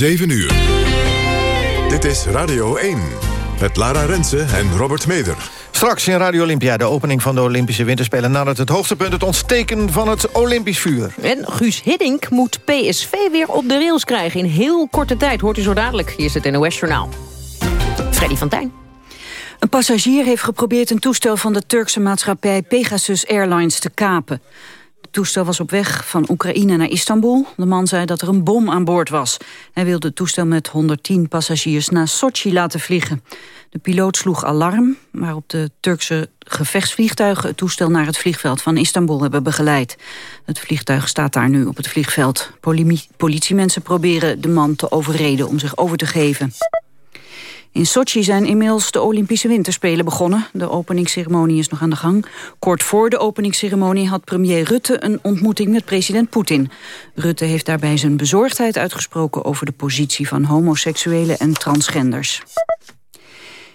7 uur. Dit is Radio 1. Met Lara Rensen en Robert Meder. Straks in Radio Olympia de opening van de Olympische Winterspelen... nadat het hoogtepunt het ontsteken van het Olympisch vuur. En Guus Hiddink moet PSV weer op de rails krijgen. In heel korte tijd, hoort u zo dadelijk. Hier is het NOS Journaal. Freddy van Tijn. Een passagier heeft geprobeerd een toestel van de Turkse maatschappij Pegasus Airlines te kapen. Het toestel was op weg van Oekraïne naar Istanbul. De man zei dat er een bom aan boord was. Hij wilde het toestel met 110 passagiers naar Sochi laten vliegen. De piloot sloeg alarm, waarop de Turkse gevechtsvliegtuigen... het toestel naar het vliegveld van Istanbul hebben begeleid. Het vliegtuig staat daar nu op het vliegveld. Politiemensen proberen de man te overreden om zich over te geven. In Sochi zijn inmiddels de Olympische Winterspelen begonnen. De openingsceremonie is nog aan de gang. Kort voor de openingsceremonie had premier Rutte een ontmoeting met president Poetin. Rutte heeft daarbij zijn bezorgdheid uitgesproken over de positie van homoseksuelen en transgenders.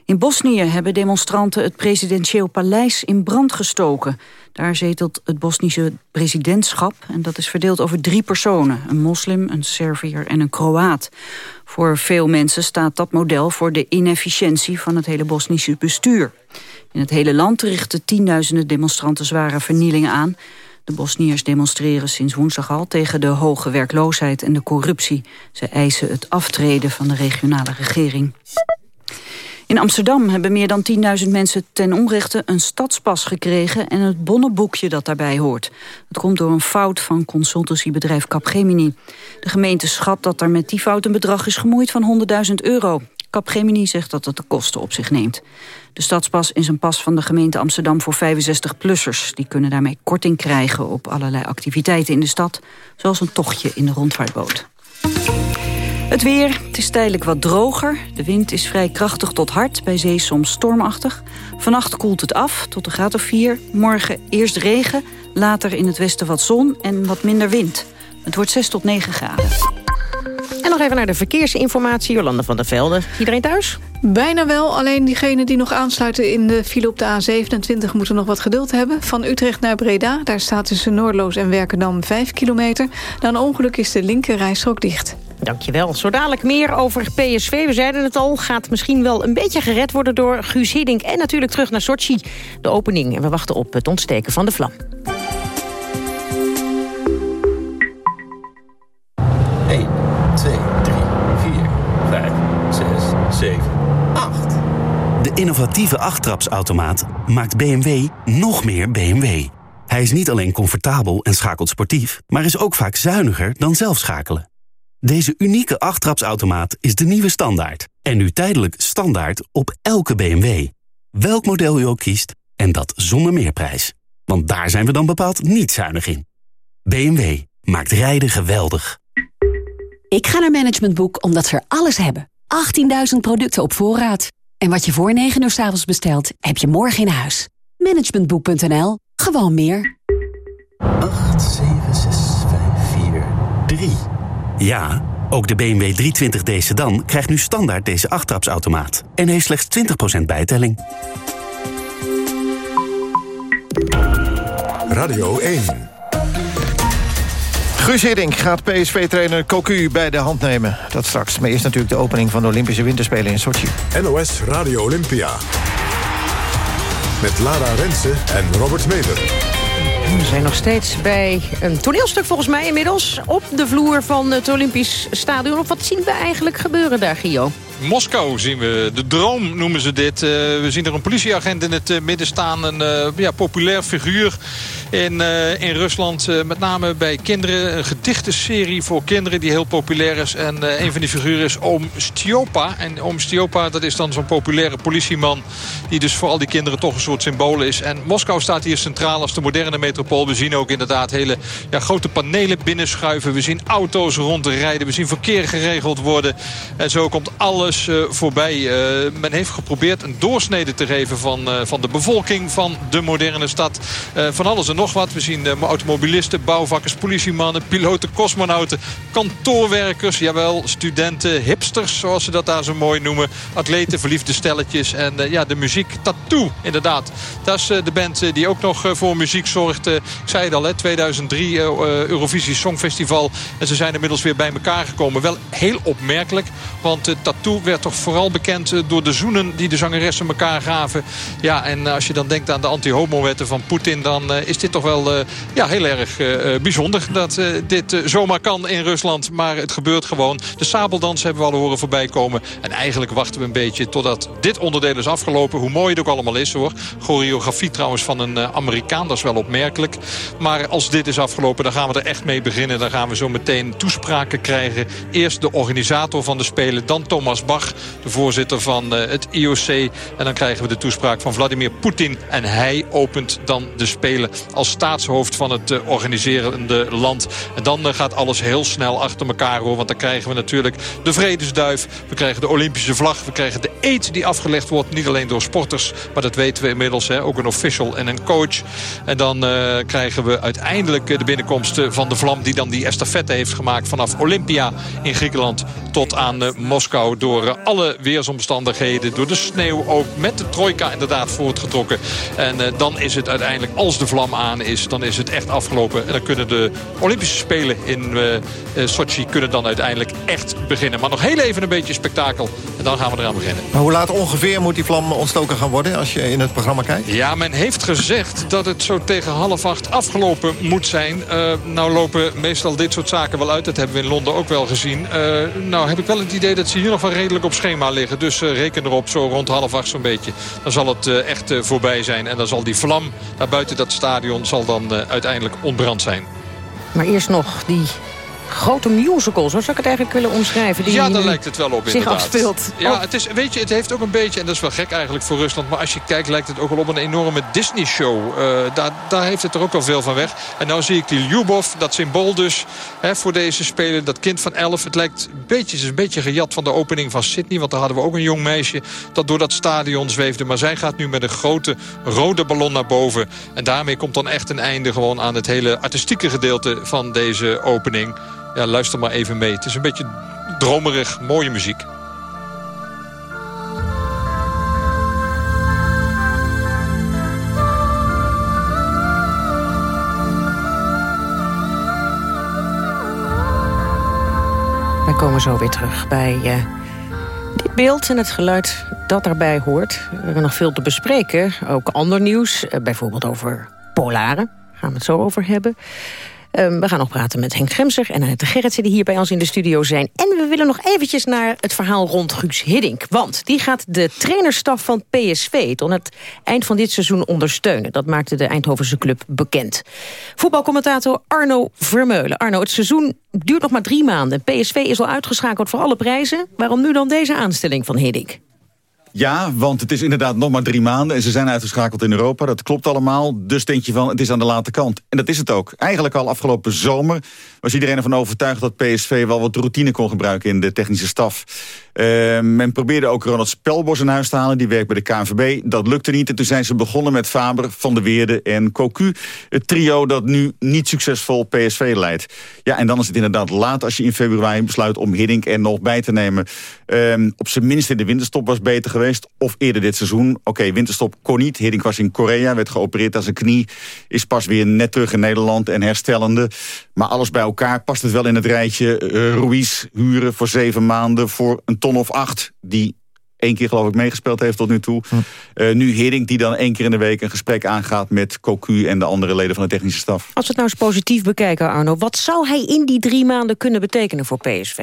In Bosnië hebben demonstranten het presidentieel paleis in brand gestoken. Daar zetelt het Bosnische presidentschap en dat is verdeeld over drie personen. Een moslim, een Serviër en een Kroaat. Voor veel mensen staat dat model voor de inefficiëntie van het hele Bosnische bestuur. In het hele land richten tienduizenden demonstranten zware vernielingen aan. De Bosniërs demonstreren sinds woensdag al tegen de hoge werkloosheid en de corruptie. Ze eisen het aftreden van de regionale regering. In Amsterdam hebben meer dan 10.000 mensen ten onrechte een stadspas gekregen en het bonnenboekje dat daarbij hoort. Het komt door een fout van consultancybedrijf Capgemini. De gemeente schat dat er met die fout een bedrag is gemoeid van 100.000 euro. Capgemini zegt dat het de kosten op zich neemt. De stadspas is een pas van de gemeente Amsterdam voor 65-plussers. Die kunnen daarmee korting krijgen op allerlei activiteiten in de stad... zoals een tochtje in de rondvaartboot. Het weer, het is tijdelijk wat droger. De wind is vrij krachtig tot hard, bij zee soms stormachtig. Vannacht koelt het af tot een graad of 4. Morgen eerst regen, later in het westen wat zon en wat minder wind. Het wordt 6 tot 9 graden. En nog even naar de verkeersinformatie. Jolanda van der Velde. Iedereen thuis? Bijna wel, alleen diegenen die nog aansluiten in de file op de A27... moeten nog wat geduld hebben. Van Utrecht naar Breda, daar staat tussen Noordloos en Werkendam 5 kilometer. Na een ongeluk is de linker rijstrook dicht. Dankjewel. Zo dadelijk meer over PSV. We zeiden het al, gaat misschien wel een beetje gered worden door Guus Hiddink. En natuurlijk terug naar Sochi, de opening. En we wachten op het ontsteken van de vlam. 1, 2, 3, 4, 5, 6, 7, 8. De innovatieve achttrapsautomaat maakt BMW nog meer BMW. Hij is niet alleen comfortabel en schakelt sportief... maar is ook vaak zuiniger dan zelf schakelen. Deze unieke achttrapsautomaat is de nieuwe standaard. En nu tijdelijk standaard op elke BMW. Welk model u ook kiest, en dat zonder meerprijs. Want daar zijn we dan bepaald niet zuinig in. BMW maakt rijden geweldig. Ik ga naar Management Boek omdat ze er alles hebben. 18.000 producten op voorraad. En wat je voor 9 uur s avonds bestelt, heb je morgen in huis. Managementboek.nl. Gewoon meer. 8, 7, 6, 5, 4, 3. Ja, ook de BMW 320d sedan krijgt nu standaard deze achttrapsautomaat. En heeft slechts 20% bijtelling. Radio 1. Guus Hiddink gaat PSV-trainer Cocu bij de hand nemen. Dat straks. Maar eerst natuurlijk de opening van de Olympische Winterspelen in Sochi. NOS Radio Olympia. Met Lara Rensen en Robert Meder. We zijn nog steeds bij een toneelstuk volgens mij inmiddels... op de vloer van het Olympisch Stadion. Wat zien we eigenlijk gebeuren daar, Gio? Moskou zien we. De droom noemen ze dit. Uh, we zien er een politieagent in het uh, midden staan. Een uh, ja, populair figuur in, in Rusland. met name bij kinderen. Een gedichtenserie voor kinderen die heel populair is. En een van die figuren is Oom Stiopa. En Oom Stiopa dat is dan zo'n populaire politieman. Die dus voor al die kinderen toch een soort symbool is. En Moskou staat hier centraal als de moderne metropool. We zien ook inderdaad hele ja, grote panelen binnenschuiven. We zien auto's rondrijden. We zien verkeer geregeld worden. En zo komt alle alles voorbij. men heeft geprobeerd een doorsnede te geven van, van de bevolking van de moderne stad. van alles en nog wat. We zien automobilisten, bouwvakkers, politiemannen, piloten, cosmonauten, kantoorwerkers, jawel, studenten, hipsters zoals ze dat daar zo mooi noemen. Atleten, verliefde stelletjes en ja, de muziek Tattoo inderdaad. Dat is de band die ook nog voor muziek zorgt. ik zei het al, hè, 2003 Eurovisie Songfestival. En ze zijn inmiddels weer bij elkaar gekomen. Wel heel opmerkelijk, want Tattoo werd toch vooral bekend door de zoenen die de zangeressen elkaar gaven. Ja, en als je dan denkt aan de anti-homo-wetten van Poetin, dan is dit toch wel ja, heel erg bijzonder dat dit zomaar kan in Rusland. Maar het gebeurt gewoon. De sabeldans hebben we al horen voorbij komen. En eigenlijk wachten we een beetje totdat dit onderdeel is afgelopen. Hoe mooi het ook allemaal is hoor. Choreografie trouwens van een Amerikaan, dat is wel opmerkelijk. Maar als dit is afgelopen, dan gaan we er echt mee beginnen. Dan gaan we zo meteen toespraken krijgen. Eerst de organisator van de Spelen, dan Thomas Bach, de voorzitter van het IOC. En dan krijgen we de toespraak van Vladimir Poetin. En hij opent dan de Spelen als staatshoofd van het organiserende land. En dan gaat alles heel snel achter elkaar hoor. Want dan krijgen we natuurlijk de vredesduif. We krijgen de Olympische vlag. We krijgen de eet die afgelegd wordt. Niet alleen door sporters. Maar dat weten we inmiddels. Hè, ook een official en een coach. En dan krijgen we uiteindelijk de binnenkomst van de vlam. Die dan die estafette heeft gemaakt vanaf Olympia in Griekenland. Tot aan Moskou. Door uh, alle weersomstandigheden. Door de sneeuw ook. Met de trojka inderdaad voortgetrokken. En dan is het uiteindelijk als de vlam aan is. Dan is het echt afgelopen. En dan kunnen de Olympische Spelen in uh, Sochi kunnen dan uiteindelijk echt beginnen. Maar nog heel even een beetje spektakel. En dan gaan we eraan beginnen. Maar hoe laat ongeveer moet die vlam ontstoken gaan worden... als je in het programma kijkt? Ja, men heeft gezegd dat het zo tegen half acht afgelopen moet zijn. Uh, nou lopen meestal dit soort zaken wel uit. Dat hebben we in Londen ook wel gezien. Uh, nou heb ik wel het idee dat ze hier nog wel redelijk op schema liggen. Dus reken erop, zo rond half acht zo'n beetje. Dan zal het echt voorbij zijn. En dan zal die vlam daar buiten dat stadion zal dan uiteindelijk ontbrand zijn. Maar eerst nog die grote musical, zo zou ik het eigenlijk willen omschrijven. Die ja, daar lijkt het wel op zich afspeelt. Ja, oh. het, is, weet je, het heeft ook een beetje, en dat is wel gek eigenlijk voor Rusland... maar als je kijkt lijkt het ook wel op een enorme Disney-show. Uh, daar, daar heeft het er ook wel veel van weg. En nou zie ik die Lyubov, dat symbool dus hè, voor deze spelen. Dat kind van 11, het lijkt een beetje, is een beetje gejat van de opening van Sydney... want daar hadden we ook een jong meisje dat door dat stadion zweefde. Maar zij gaat nu met een grote rode ballon naar boven. En daarmee komt dan echt een einde gewoon aan het hele artistieke gedeelte van deze opening ja, luister maar even mee. Het is een beetje dromerig, mooie muziek. Wij komen zo weer terug bij uh, dit beeld en het geluid dat daarbij hoort. We hebben nog veel te bespreken. Ook ander nieuws, uh, bijvoorbeeld over polaren. Gaan we het zo over hebben. Um, we gaan nog praten met Henk Gremser en Annette Gerritsen... die hier bij ons in de studio zijn. En we willen nog eventjes naar het verhaal rond Guus Hiddink. Want die gaat de trainerstaf van PSV... tot het eind van dit seizoen ondersteunen. Dat maakte de Eindhovense club bekend. Voetbalcommentator Arno Vermeulen. Arno, het seizoen duurt nog maar drie maanden. PSV is al uitgeschakeld voor alle prijzen. Waarom nu dan deze aanstelling van Hiddink? Ja, want het is inderdaad nog maar drie maanden... en ze zijn uitgeschakeld in Europa, dat klopt allemaal. Dus denk je van, het is aan de late kant. En dat is het ook. Eigenlijk al afgelopen zomer was iedereen ervan overtuigd... dat PSV wel wat routine kon gebruiken in de technische staf. Uh, men probeerde ook Ronald Spelbos in huis te halen. Die werkt bij de KNVB. Dat lukte niet. En toen zijn ze begonnen met Faber, Van der Weerde en Cocu. Het trio dat nu niet succesvol PSV leidt. Ja, en dan is het inderdaad laat als je in februari besluit... om Hiddink er nog bij te nemen. Um, op zijn minst in de winterstop was beter geweest. Of eerder dit seizoen. Oké, winterstop kon niet. Hiddink was in Korea, werd geopereerd aan zijn knie. Is pas weer net terug in Nederland en herstellende. Maar alles bij elkaar past het wel in het rijtje. Uh, Ruiz huren voor zeven maanden voor een ton of acht... die één keer geloof ik meegespeeld heeft tot nu toe. Hm. Uh, nu Hiddink die dan één keer in de week een gesprek aangaat... met Cocu en de andere leden van de technische staf. Als we het nou eens positief bekijken, Arno... wat zou hij in die drie maanden kunnen betekenen voor PSV?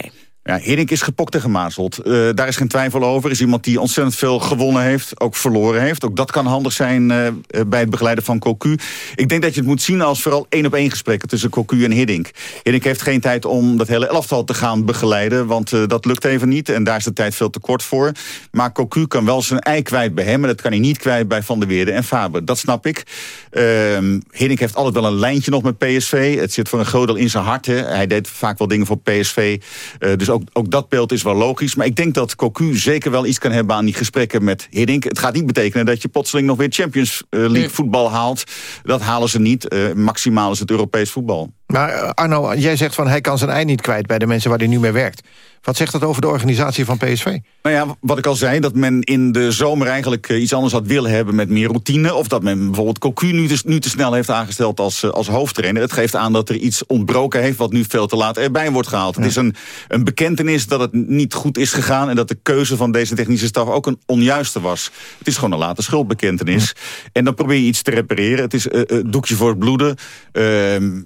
Ja, Hiddink is gepokt en gemazeld. Uh, daar is geen twijfel over. Is iemand die ontzettend veel gewonnen heeft, ook verloren heeft. Ook dat kan handig zijn uh, bij het begeleiden van Cocu. Ik denk dat je het moet zien als vooral één op één gesprekken tussen Cocu en Hiddink. Hiddink heeft geen tijd om dat hele elftal te gaan begeleiden, want dat lukt even niet. En daar is de tijd veel te kort voor. Maar Cocu kan wel zijn ei kwijt bij hem, en dat kan hij niet kwijt bij Van der Weerde en Faber. Dat snap ik. Ehm, Hiddink heeft altijd wel een lijntje nog met PSV. Het zit voor een groot deel in zijn hart. Hè. Hij deed vaak wel dingen voor PSV. dus ook, ook dat beeld is wel logisch. Maar ik denk dat Cocu zeker wel iets kan hebben aan die gesprekken met Hiddink. Het gaat niet betekenen dat je plotseling nog weer Champions League voetbal haalt. Dat halen ze niet. maximaal is het Europees voetbal. Maar Arno, jij zegt van hij kan zijn ei niet kwijt bij de mensen waar hij nu mee werkt. Wat zegt dat over de organisatie van PSV? Nou ja, wat ik al zei, dat men in de zomer eigenlijk eh, iets anders had willen hebben met meer routine. Of dat men bijvoorbeeld Cocu nu, nu te snel heeft aangesteld als, eh, als hoofdtrainer. Het geeft aan dat er iets ontbroken heeft wat nu veel te laat erbij wordt gehaald. Het is een, een bekentenis dat het niet goed is gegaan... en dat de keuze van deze technische staf ook een onjuiste was. Het is gewoon een late schuldbekentenis. En dan probeer je iets te repareren. Het is uh, doekje voor het bloeden. Ehm,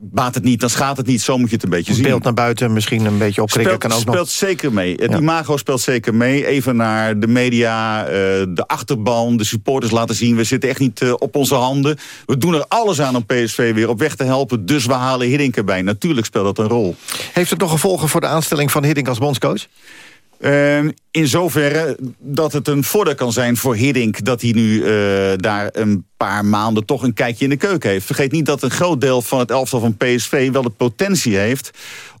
baat het niet, dan schaadt het niet. Zo moet je het een beetje zien. Beeld naar buiten misschien een beetje opkrikken speelt, kan ook speelt nog... zeker mee. Het imago speelt zeker mee. Even naar de media, uh, de achterban, de supporters laten zien... we zitten echt niet uh, op onze handen. We doen er alles aan om PSV weer op weg te helpen. Dus we halen Hiddink erbij. Natuurlijk speelt dat een rol. Heeft het nog gevolgen voor de aanstelling van Hiddink als bondscoach? Uh, in zoverre dat het een voordeel kan zijn voor Hiddink... dat hij nu uh, daar een paar maanden toch een kijkje in de keuken heeft. Vergeet niet dat een groot deel van het elftal van PSV... wel de potentie heeft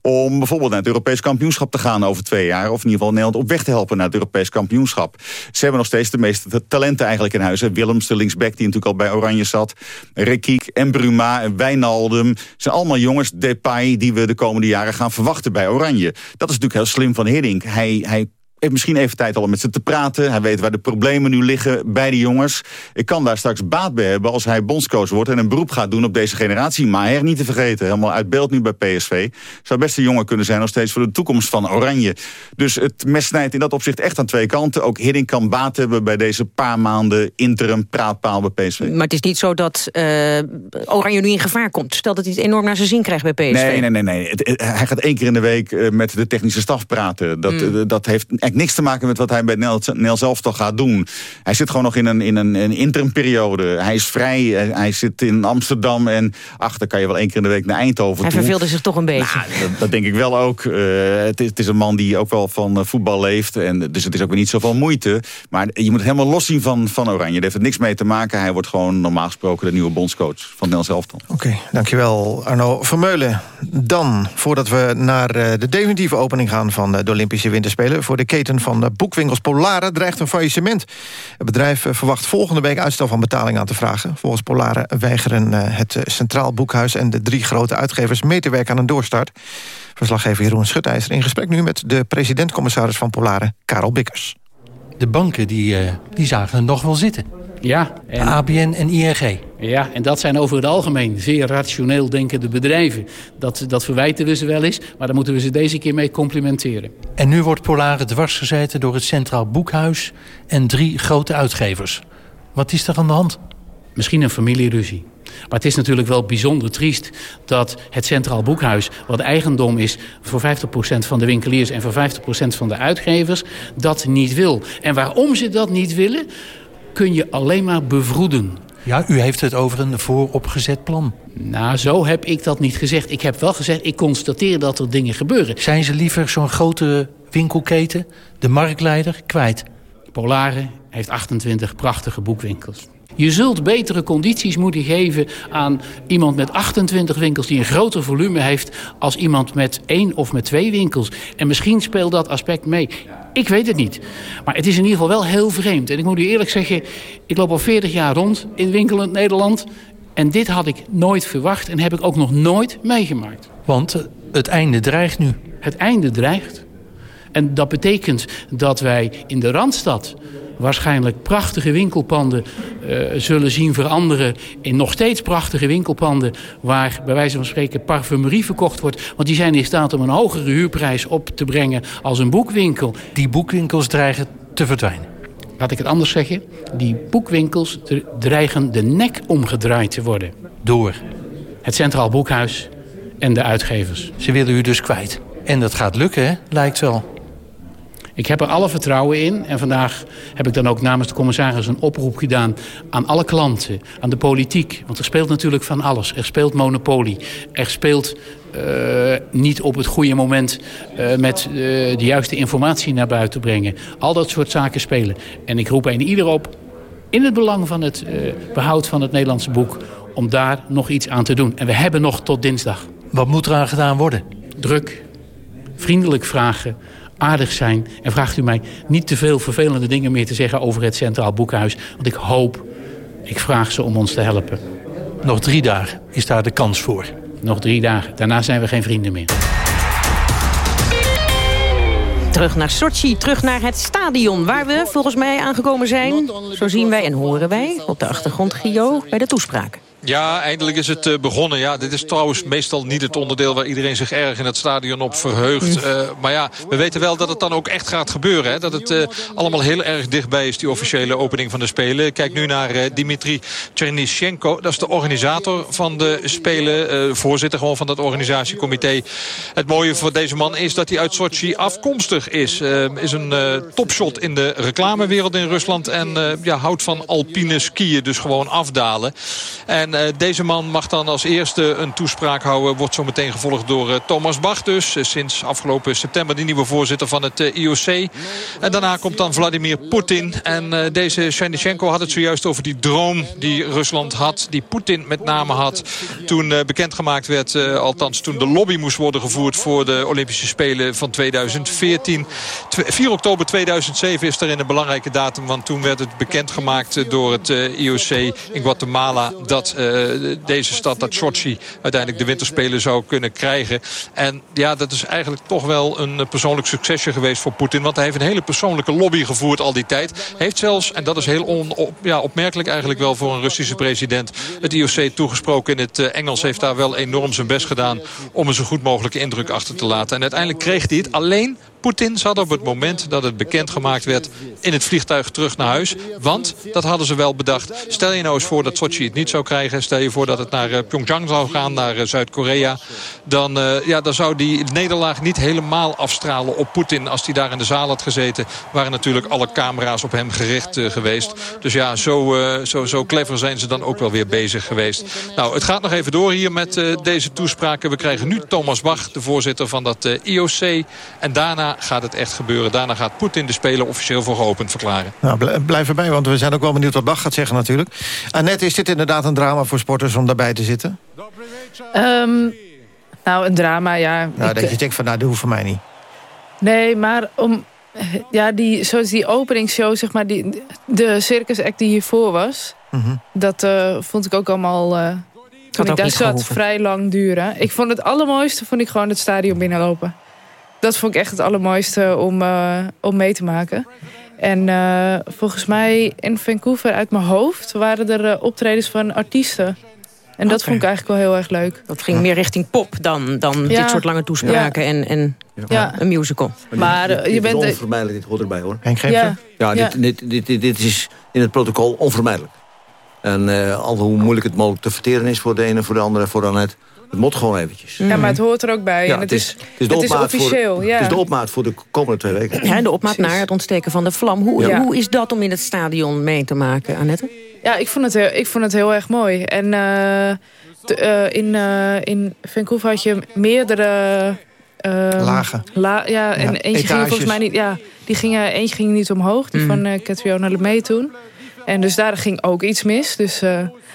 om bijvoorbeeld naar het Europees kampioenschap te gaan over twee jaar. Of in ieder geval Nederland op weg te helpen naar het Europees kampioenschap. Ze hebben nog steeds de meeste talenten eigenlijk in huis. Willems, de linksback, die natuurlijk al bij Oranje zat. Rekiek en Bruma en Wijnaldum. zijn allemaal jongens, Depay, die we de komende jaren gaan verwachten bij Oranje. Dat is natuurlijk heel slim van Hiddink. Hij, hij heeft misschien even tijd al om met ze te praten. Hij weet waar de problemen nu liggen bij de jongens. Ik kan daar straks baat bij hebben als hij bondscoach wordt... en een beroep gaat doen op deze generatie. Maar niet te vergeten, helemaal uit beeld nu bij PSV. Zou best een jongen kunnen zijn nog steeds voor de toekomst van Oranje. Dus het mes snijdt in dat opzicht echt aan twee kanten. Ook Hiddink kan baat hebben bij deze paar maanden interim praatpaal bij PSV. Maar het is niet zo dat uh, Oranje nu in gevaar komt. Stel dat hij het enorm naar zijn zin krijgt bij PSV. Nee, nee, nee. nee. Hij gaat één keer in de week uh, met de technische staf praten. Dat, mm. uh, dat heeft niks te maken met wat hij bij Nel, zelf toch gaat doen. Hij zit gewoon nog in een, in een, een interimperiode. Hij is vrij, hij zit in Amsterdam en achter kan je wel één keer in de week naar Eindhoven Hij verveelde zich toch een beetje. Nou, dat, dat, denk ik wel ook. Uh, het, is, het, is, een man die ook wel van uh, voetbal leeft. En, dus het is ook weer niet zoveel moeite. Maar je moet het helemaal loszien van, van Oranje. Er heeft er niks mee te maken. Hij wordt gewoon normaal gesproken de nieuwe bondscoach van Nel zelf dan. Oké, okay, dankjewel Arno Vermeulen. Dan, voordat we naar de definitieve opening gaan van de Olympische Winterspelen... voor de keten van boekwinkels Polare dreigt een faillissement. Het bedrijf verwacht volgende week uitstel van betaling aan te vragen. Volgens Polare weigeren het Centraal Boekhuis en de drie grote uitgevers... mee te werken aan een doorstart. Verslaggever Jeroen Schutijzer in gesprek nu met de president-commissaris van Polare, Karel Bikkers. De banken die, die zagen het nog wel zitten. Ja. En... ABN en ING. Ja, en dat zijn over het algemeen zeer rationeel denkende bedrijven. Dat, dat verwijten we ze wel eens, maar daar moeten we ze deze keer mee complimenteren. En nu wordt Polare dwars gezeten door het Centraal Boekhuis en drie grote uitgevers. Wat is er aan de hand? Misschien een familieruzie. Maar het is natuurlijk wel bijzonder triest dat het Centraal Boekhuis... wat eigendom is voor 50% van de winkeliers en voor 50% van de uitgevers... dat niet wil. En waarom ze dat niet willen, kun je alleen maar bevroeden. Ja, u heeft het over een vooropgezet plan. Nou, zo heb ik dat niet gezegd. Ik heb wel gezegd, ik constateer dat er dingen gebeuren. Zijn ze liever zo'n grote winkelketen, de marktleider, kwijt? Polare heeft 28 prachtige boekwinkels. Je zult betere condities moeten geven aan iemand met 28 winkels... die een groter volume heeft als iemand met één of met twee winkels. En misschien speelt dat aspect mee. Ik weet het niet. Maar het is in ieder geval wel heel vreemd. En ik moet u eerlijk zeggen, ik loop al 40 jaar rond in winkelend Nederland... en dit had ik nooit verwacht en heb ik ook nog nooit meegemaakt. Want het einde dreigt nu. Het einde dreigt. En dat betekent dat wij in de Randstad waarschijnlijk prachtige winkelpanden uh, zullen zien veranderen... in nog steeds prachtige winkelpanden... waar bij wijze van spreken parfumerie verkocht wordt. Want die zijn in staat om een hogere huurprijs op te brengen als een boekwinkel. Die boekwinkels dreigen te verdwijnen. Laat ik het anders zeggen. Die boekwinkels dreigen de nek omgedraaid te worden. Door? Het Centraal Boekhuis en de uitgevers. Ze willen u dus kwijt. En dat gaat lukken, hè? lijkt wel. Ik heb er alle vertrouwen in. En vandaag heb ik dan ook namens de commissaris een oproep gedaan aan alle klanten, aan de politiek. Want er speelt natuurlijk van alles. Er speelt monopolie. Er speelt uh, niet op het goede moment uh, met uh, de juiste informatie naar buiten brengen. Al dat soort zaken spelen. En ik roep een ieder op, in het belang van het behoud van het Nederlandse boek... om daar nog iets aan te doen. En we hebben nog tot dinsdag. Wat moet er aan gedaan worden? Druk, vriendelijk vragen aardig zijn. En vraagt u mij niet te veel vervelende dingen meer te zeggen over het Centraal Boekhuis. Want ik hoop, ik vraag ze om ons te helpen. Nog drie dagen is daar de kans voor. Nog drie dagen. Daarna zijn we geen vrienden meer. Terug naar Sochi, terug naar het stadion... waar we volgens mij aangekomen zijn. Zo zien wij en horen wij op de achtergrond Gio bij de toespraak. Ja, eindelijk is het eh, begonnen. Ja, dit is trouwens meestal niet het onderdeel waar iedereen zich erg in het stadion op verheugt. Uh, maar ja, we weten wel dat het dan ook echt gaat gebeuren. Hè? Dat het uh, allemaal heel erg dichtbij is, die officiële opening van de Spelen. Kijk nu naar Dimitri Chernyshchenko. Dat is de organisator van de Spelen. voorzitter gewoon van dat organisatiecomité. Het mooie voor deze man is dat hij uit Sochi afkomstig is. is een topshot in de reclamewereld in Rusland. En ja, houdt van alpine skiën, dus gewoon afdalen. En uh, deze man mag dan als eerste een toespraak houden. Wordt zo meteen gevolgd door uh, Thomas Bach dus. Uh, sinds afgelopen september de nieuwe voorzitter van het IOC. En daarna komt dan Vladimir Poetin. En deze Shevchenko had het zojuist over die droom die Rusland had. Die Poetin met name had. Toen bekendgemaakt werd, althans toen de lobby moest worden gevoerd... voor de Olympische Spelen van 2014. 4 oktober 2007 is daarin een belangrijke datum. Want toen werd het bekendgemaakt door het IOC in Guatemala... dat deze stad, dat Sochi, uiteindelijk de winterspelen zou kunnen krijgen. En ja, dat is eigenlijk toch wel een persoonlijk succesje geweest voor Poetin. Want hij heeft een hele persoonlijke lobby gevoerd al die tijd. Heeft zelfs, en dat is heel on, ja, opmerkelijk eigenlijk wel voor een Russische president... het IOC toegesproken in het uh, Engels. Heeft daar wel enorm zijn best gedaan om een zo goed mogelijke indruk achter te laten. En uiteindelijk kreeg hij het alleen Poetin zat op het moment dat het bekendgemaakt werd in het vliegtuig terug naar huis. Want, dat hadden ze wel bedacht, stel je nou eens voor dat Sochi het niet zou krijgen. Stel je voor dat het naar uh, Pyeongchang zou gaan, naar uh, Zuid-Korea. Dan, uh, ja, dan zou die nederlaag niet helemaal afstralen op Poetin. Als hij daar in de zaal had gezeten, waren natuurlijk alle camera's op hem gericht geweest. Dus ja, zo, zo, zo clever zijn ze dan ook wel weer bezig geweest. Nou, het gaat nog even door hier met deze toespraken. We krijgen nu Thomas Bach, de voorzitter van dat IOC. En daarna gaat het echt gebeuren. Daarna gaat Poetin de Spelen officieel voor geopend verklaren. Nou, blijf erbij, want we zijn ook wel benieuwd wat Bach gaat zeggen natuurlijk. Annette, is dit inderdaad een drama voor sporters om daarbij te zitten? Um, nou, een drama, ja. Nou, ik, dat je denkt van, nou, dat hoeft voor mij niet. Nee, maar om... Ja, die, zoals die openingsshow, zeg maar, die, de circus act die hiervoor was... Mm -hmm. dat uh, vond ik ook allemaal... Uh, toen ik daar zat, vrij lang duren. Ik vond het allermooiste, vond ik gewoon het stadion binnenlopen dat vond ik echt het allermooiste om, uh, om mee te maken. En uh, volgens mij in Vancouver uit mijn hoofd waren er uh, optredens van artiesten. En dat okay. vond ik eigenlijk wel heel erg leuk. Dat ging meer richting pop dan, dan ja. dit soort lange toespraken ja. en, en ja. een musical. Maar, maar dit, dit, je bent... onvermijdelijk, dit hoort erbij hoor. Henk ja. ja, dit, dit, dit, dit, dit is in het protocol onvermijdelijk. En uh, al hoe moeilijk het mogelijk te verteren is voor de ene, voor de andere, voor Annette... Het moet gewoon eventjes. Ja, maar het hoort er ook bij. Ja, en het, is, het, is, het is officieel. Voor, ja. Het is de opmaat voor de komende twee weken. Ja, en de opmaat naar het ontsteken van de vlam. Hoe, ja. hoe is dat om in het stadion mee te maken, Annette? Ja, ik vond het heel, ik vond het heel erg mooi. En uh, te, uh, in, uh, in Vancouver had je meerdere... Lagen. La, ja, en eentje Etages. ging volgens mij niet... Ja, die ging, eentje ging niet omhoog, die mm. van uh, Catriona LeMay toen. En dus daar ging ook iets mis. Dus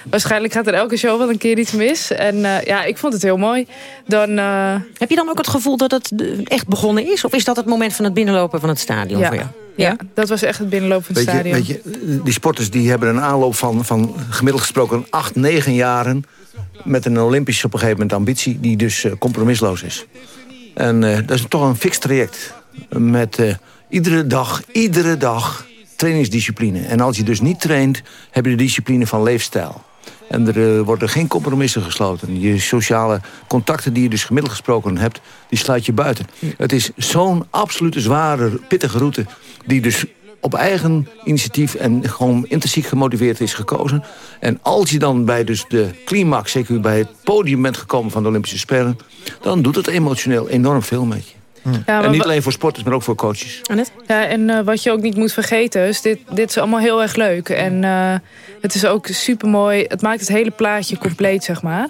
waarschijnlijk gaat er elke show wel een keer iets mis. En uh, ja, ik vond het heel mooi. Dan, uh... Heb je dan ook het gevoel dat het echt begonnen is? Of is dat het moment van het binnenlopen van het stadion ja. voor jou? Ja? ja, dat was echt het binnenlopen van het weet stadion. Je, weet je, die sporters die hebben een aanloop van, van gemiddeld gesproken 8, 9 jaren... met een Olympische op een gegeven moment ambitie... die dus uh, compromisloos is. En dat is toch een fix traject. Met iedere dag, iedere dag trainingsdiscipline. En als je dus niet traint, heb je de discipline van leefstijl. En er uh, worden geen compromissen gesloten. Je sociale contacten die je dus gemiddeld gesproken hebt... die sluit je buiten. Het is zo'n absolute zware, pittige route... die dus op eigen initiatief en gewoon intrinsiek gemotiveerd is gekozen. En als je dan bij dus de climax, zeker bij het podium bent gekomen van de Olympische Spelen... dan doet het emotioneel enorm veel met je. Ja, en niet alleen voor sporters, maar ook voor coaches. Ja, en uh, wat je ook niet moet vergeten is, dit, dit is allemaal heel erg leuk. En uh, het is ook super mooi. Het maakt het hele plaatje compleet, zeg maar.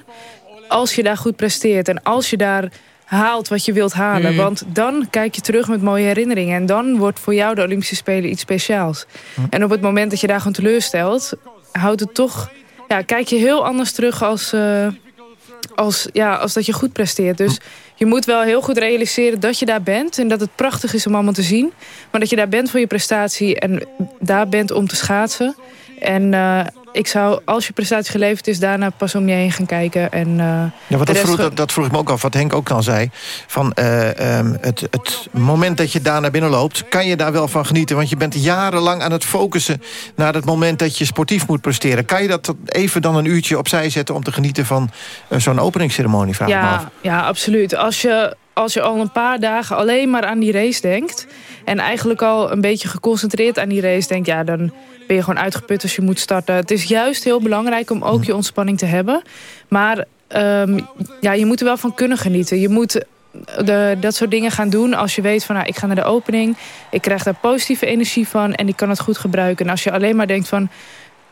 Als je daar goed presteert en als je daar haalt wat je wilt halen. Mm. Want dan kijk je terug met mooie herinneringen. En dan wordt voor jou de Olympische Spelen iets speciaals. Mm. En op het moment dat je daar gewoon teleurstelt... houdt het toch... Ja, kijk je heel anders terug als... Uh, als, ja, als dat je goed presteert. Dus je moet wel heel goed realiseren dat je daar bent. En dat het prachtig is om allemaal te zien. Maar dat je daar bent voor je prestatie en daar bent om te schaatsen. En uh, ik zou, als je prestatie geleverd is, daarna pas om je heen gaan kijken. En, uh, ja, wat dat, vroeg, dat, dat, vroeg ik me ook af, wat Henk ook al zei. Van uh, um, het, het moment dat je daar naar binnen loopt, kan je daar wel van genieten. Want je bent jarenlang aan het focussen naar het moment dat je sportief moet presteren. Kan je dat even dan een uurtje opzij zetten om te genieten van uh, zo'n openingsceremonie? Vraag ja, me af. ja, absoluut. Als je, als je al een paar dagen alleen maar aan die race denkt... en eigenlijk al een beetje geconcentreerd aan die race denkt... ja, dan ben je gewoon uitgeput als je moet starten. Het is juist heel belangrijk om ook je ontspanning te hebben. Maar um, ja, je moet er wel van kunnen genieten. Je moet de, dat soort dingen gaan doen als je weet van nou, ik ga naar de opening. Ik krijg daar positieve energie van en ik kan het goed gebruiken. En als je alleen maar denkt van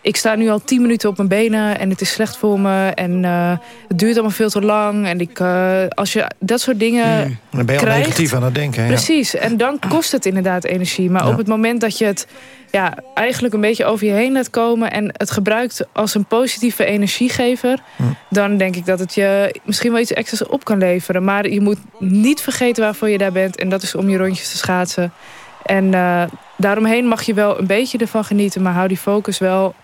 ik sta nu al tien minuten op mijn benen en het is slecht voor me. En uh, het duurt allemaal veel te lang. En ik, uh, als je dat soort dingen hmm, Dan ben je krijgt, al negatief aan het denken. Ja. Precies, en dan kost het inderdaad energie. Maar ja. op het moment dat je het ja, eigenlijk een beetje over je heen laat komen... en het gebruikt als een positieve energiegever... Hmm. dan denk ik dat het je misschien wel iets extra's op kan leveren. Maar je moet niet vergeten waarvoor je daar bent. En dat is om je rondjes te schaatsen. En uh, daaromheen mag je wel een beetje ervan genieten... maar hou die focus wel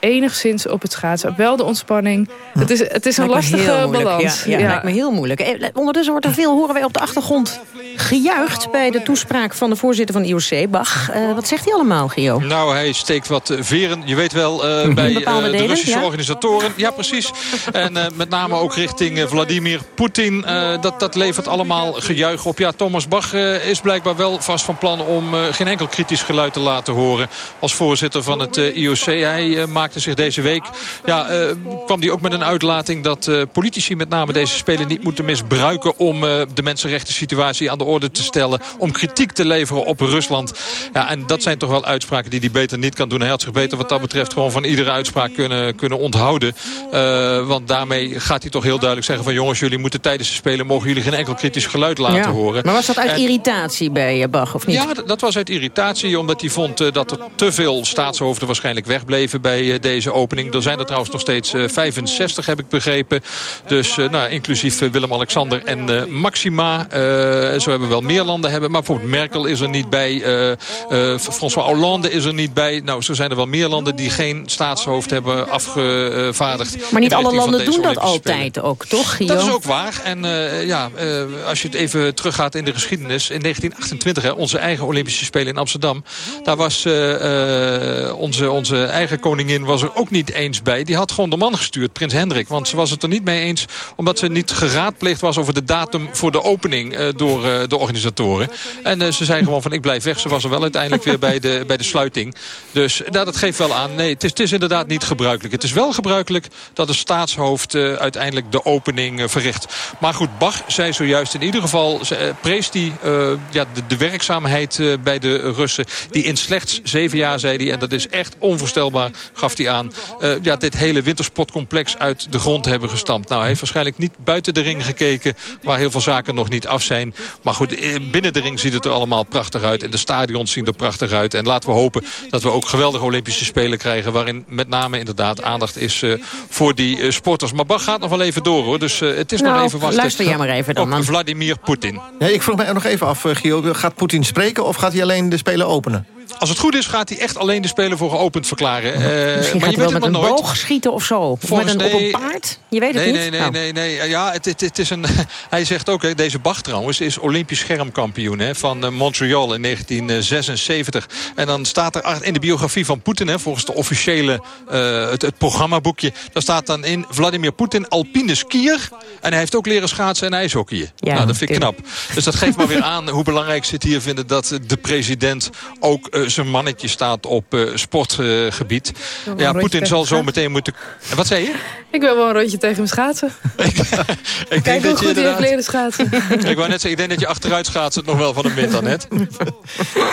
enigszins op het schaatsen. Wel de ontspanning. Het is, het is een lastige balans. Ja, ja, lijkt me heel moeilijk. Eh, ondertussen wordt er veel, horen wij op de achtergrond, gejuicht... bij de toespraak van de voorzitter van IOC, Bach. Uh, wat zegt hij allemaal, Gio? Nou, hij steekt wat veren, je weet wel, uh, bij uh, de Russische ja? organisatoren. Ja, precies. En met name ook richting Vladimir Poetin. dat, dat levert allemaal gejuich op. Ja, Thomas Bach is blijkbaar wel vast van plan... om geen enkel kritisch geluid te laten horen... als voorzitter van het IOC. Hij maakt maakte zich deze week... Ja, uh, kwam hij ook met een uitlating dat uh, politici met name deze spelen niet moeten misbruiken... om uh, de mensenrechten situatie aan de orde te stellen. Om kritiek te leveren op Rusland. Ja, en dat zijn toch wel uitspraken die hij beter niet kan doen. Hij had zich beter wat dat betreft gewoon van iedere uitspraak kunnen, kunnen onthouden. want daarmee gaat hij toch heel duidelijk zeggen van... jongens, jullie moeten tijdens de spelen... mogen jullie geen enkel kritisch geluid laten ja. horen. Maar was dat uit en, irritatie bij Bach, of niet? Ja, dat was uit irritatie. Omdat hij vond dat er te veel staatshoofden waarschijnlijk wegbleven... bij deze opening. Er zijn er trouwens nog steeds 65, heb ik begrepen. Dus nou, inclusief Willem-Alexander en Maxima. zo hebben we wel meer landen hebben. Maar bijvoorbeeld Merkel is er niet bij. François Hollande is er niet bij. Nou, zo zijn er wel meer landen die geen staatshoofd hebben afgevaardigd. Maar niet alle landen doen dat altijd ook, toch, Gio? Dat is ook waar. En ja, als je het even teruggaat in de geschiedenis. In 1928, hè, onze eigen Olympische Spelen in Amsterdam. Daar was onze, onze eigen koningin was er ook niet eens bij. Die had gewoon de man gestuurd, prins Hendrik. Want ze was het er niet mee eens omdat ze niet geraadpleegd was... over de datum voor de opening uh, door uh, de organisatoren. En uh, ze zei gewoon van ik blijf weg. Ze was er wel uiteindelijk weer bij de, bij de sluiting. Dus nou, dat geeft wel aan. Nee, het is, inderdaad niet gebruikelijk. Het is wel gebruikelijk dat een staatshoofd uiteindelijk de opening verricht. Maar goed, Bach zei zojuist in ieder geval... prees die ja, de, de werkzaamheid bij de Russen... die in slechts zeven jaar, zei hij... en dat is echt onvoorstelbaar, gaf hij aan... Uh, ja, dit hele wintersportcomplex uit de grond hebben gestampt. Nou, hij heeft waarschijnlijk niet buiten de ring gekeken... waar heel veel zaken nog niet af zijn. Maar goed, binnen de ring ziet het er allemaal prachtig uit. En de stadions zien er prachtig uit. En laten we hopen dat we ook geweldige Olympische Spelen krijgen... waarin met name inderdaad aandacht is uh, voor die uh, sporters. Maar Bach gaat nog wel even door, hoor. Dus het is nou, nog even wachten. luister jij maar even dan. Op Vladimir Poetin. Ja, ik vroeg mij nog even af, Gio. Gaat Poetin spreken of gaat hij alleen de Spelen openen? Als het goed is, gaat hij echt alleen de Spelen voor geopend verklaren. Uh, Misschien maar je weet het met maar een nooit. boog schieten of zo. Of met een, nee, op een paard? Je weet het nee, niet. Nee, nee, oh. nee, nee. Ja, het, het, het is een, hij zegt ook, hè, deze Bach trouwens is Olympisch schermkampioen hè, van uh, Montreal in 1976. En dan staat er in de biografie van Poetin, hè, volgens de officiële uh, het, het programmaboekje, daar staat dan in Vladimir Poetin alpine skier. En hij heeft ook leren schaatsen en ijshockeyen. Ja, nou, dat vind ik knap. Dus dat geeft maar weer aan hoe belangrijk ze het hier vinden dat de president ook zijn mannetje staat op uh, sportgebied. Ja, Poetin zal zo meteen moeten... Wat zei je? Ik wil wel een rondje tegen hem schaatsen. ik Kijk hoe goed hij heeft leren schaatsen. ik wou net zeggen, ik denk dat je achteruit schaatsen nog wel van hem wint dan net.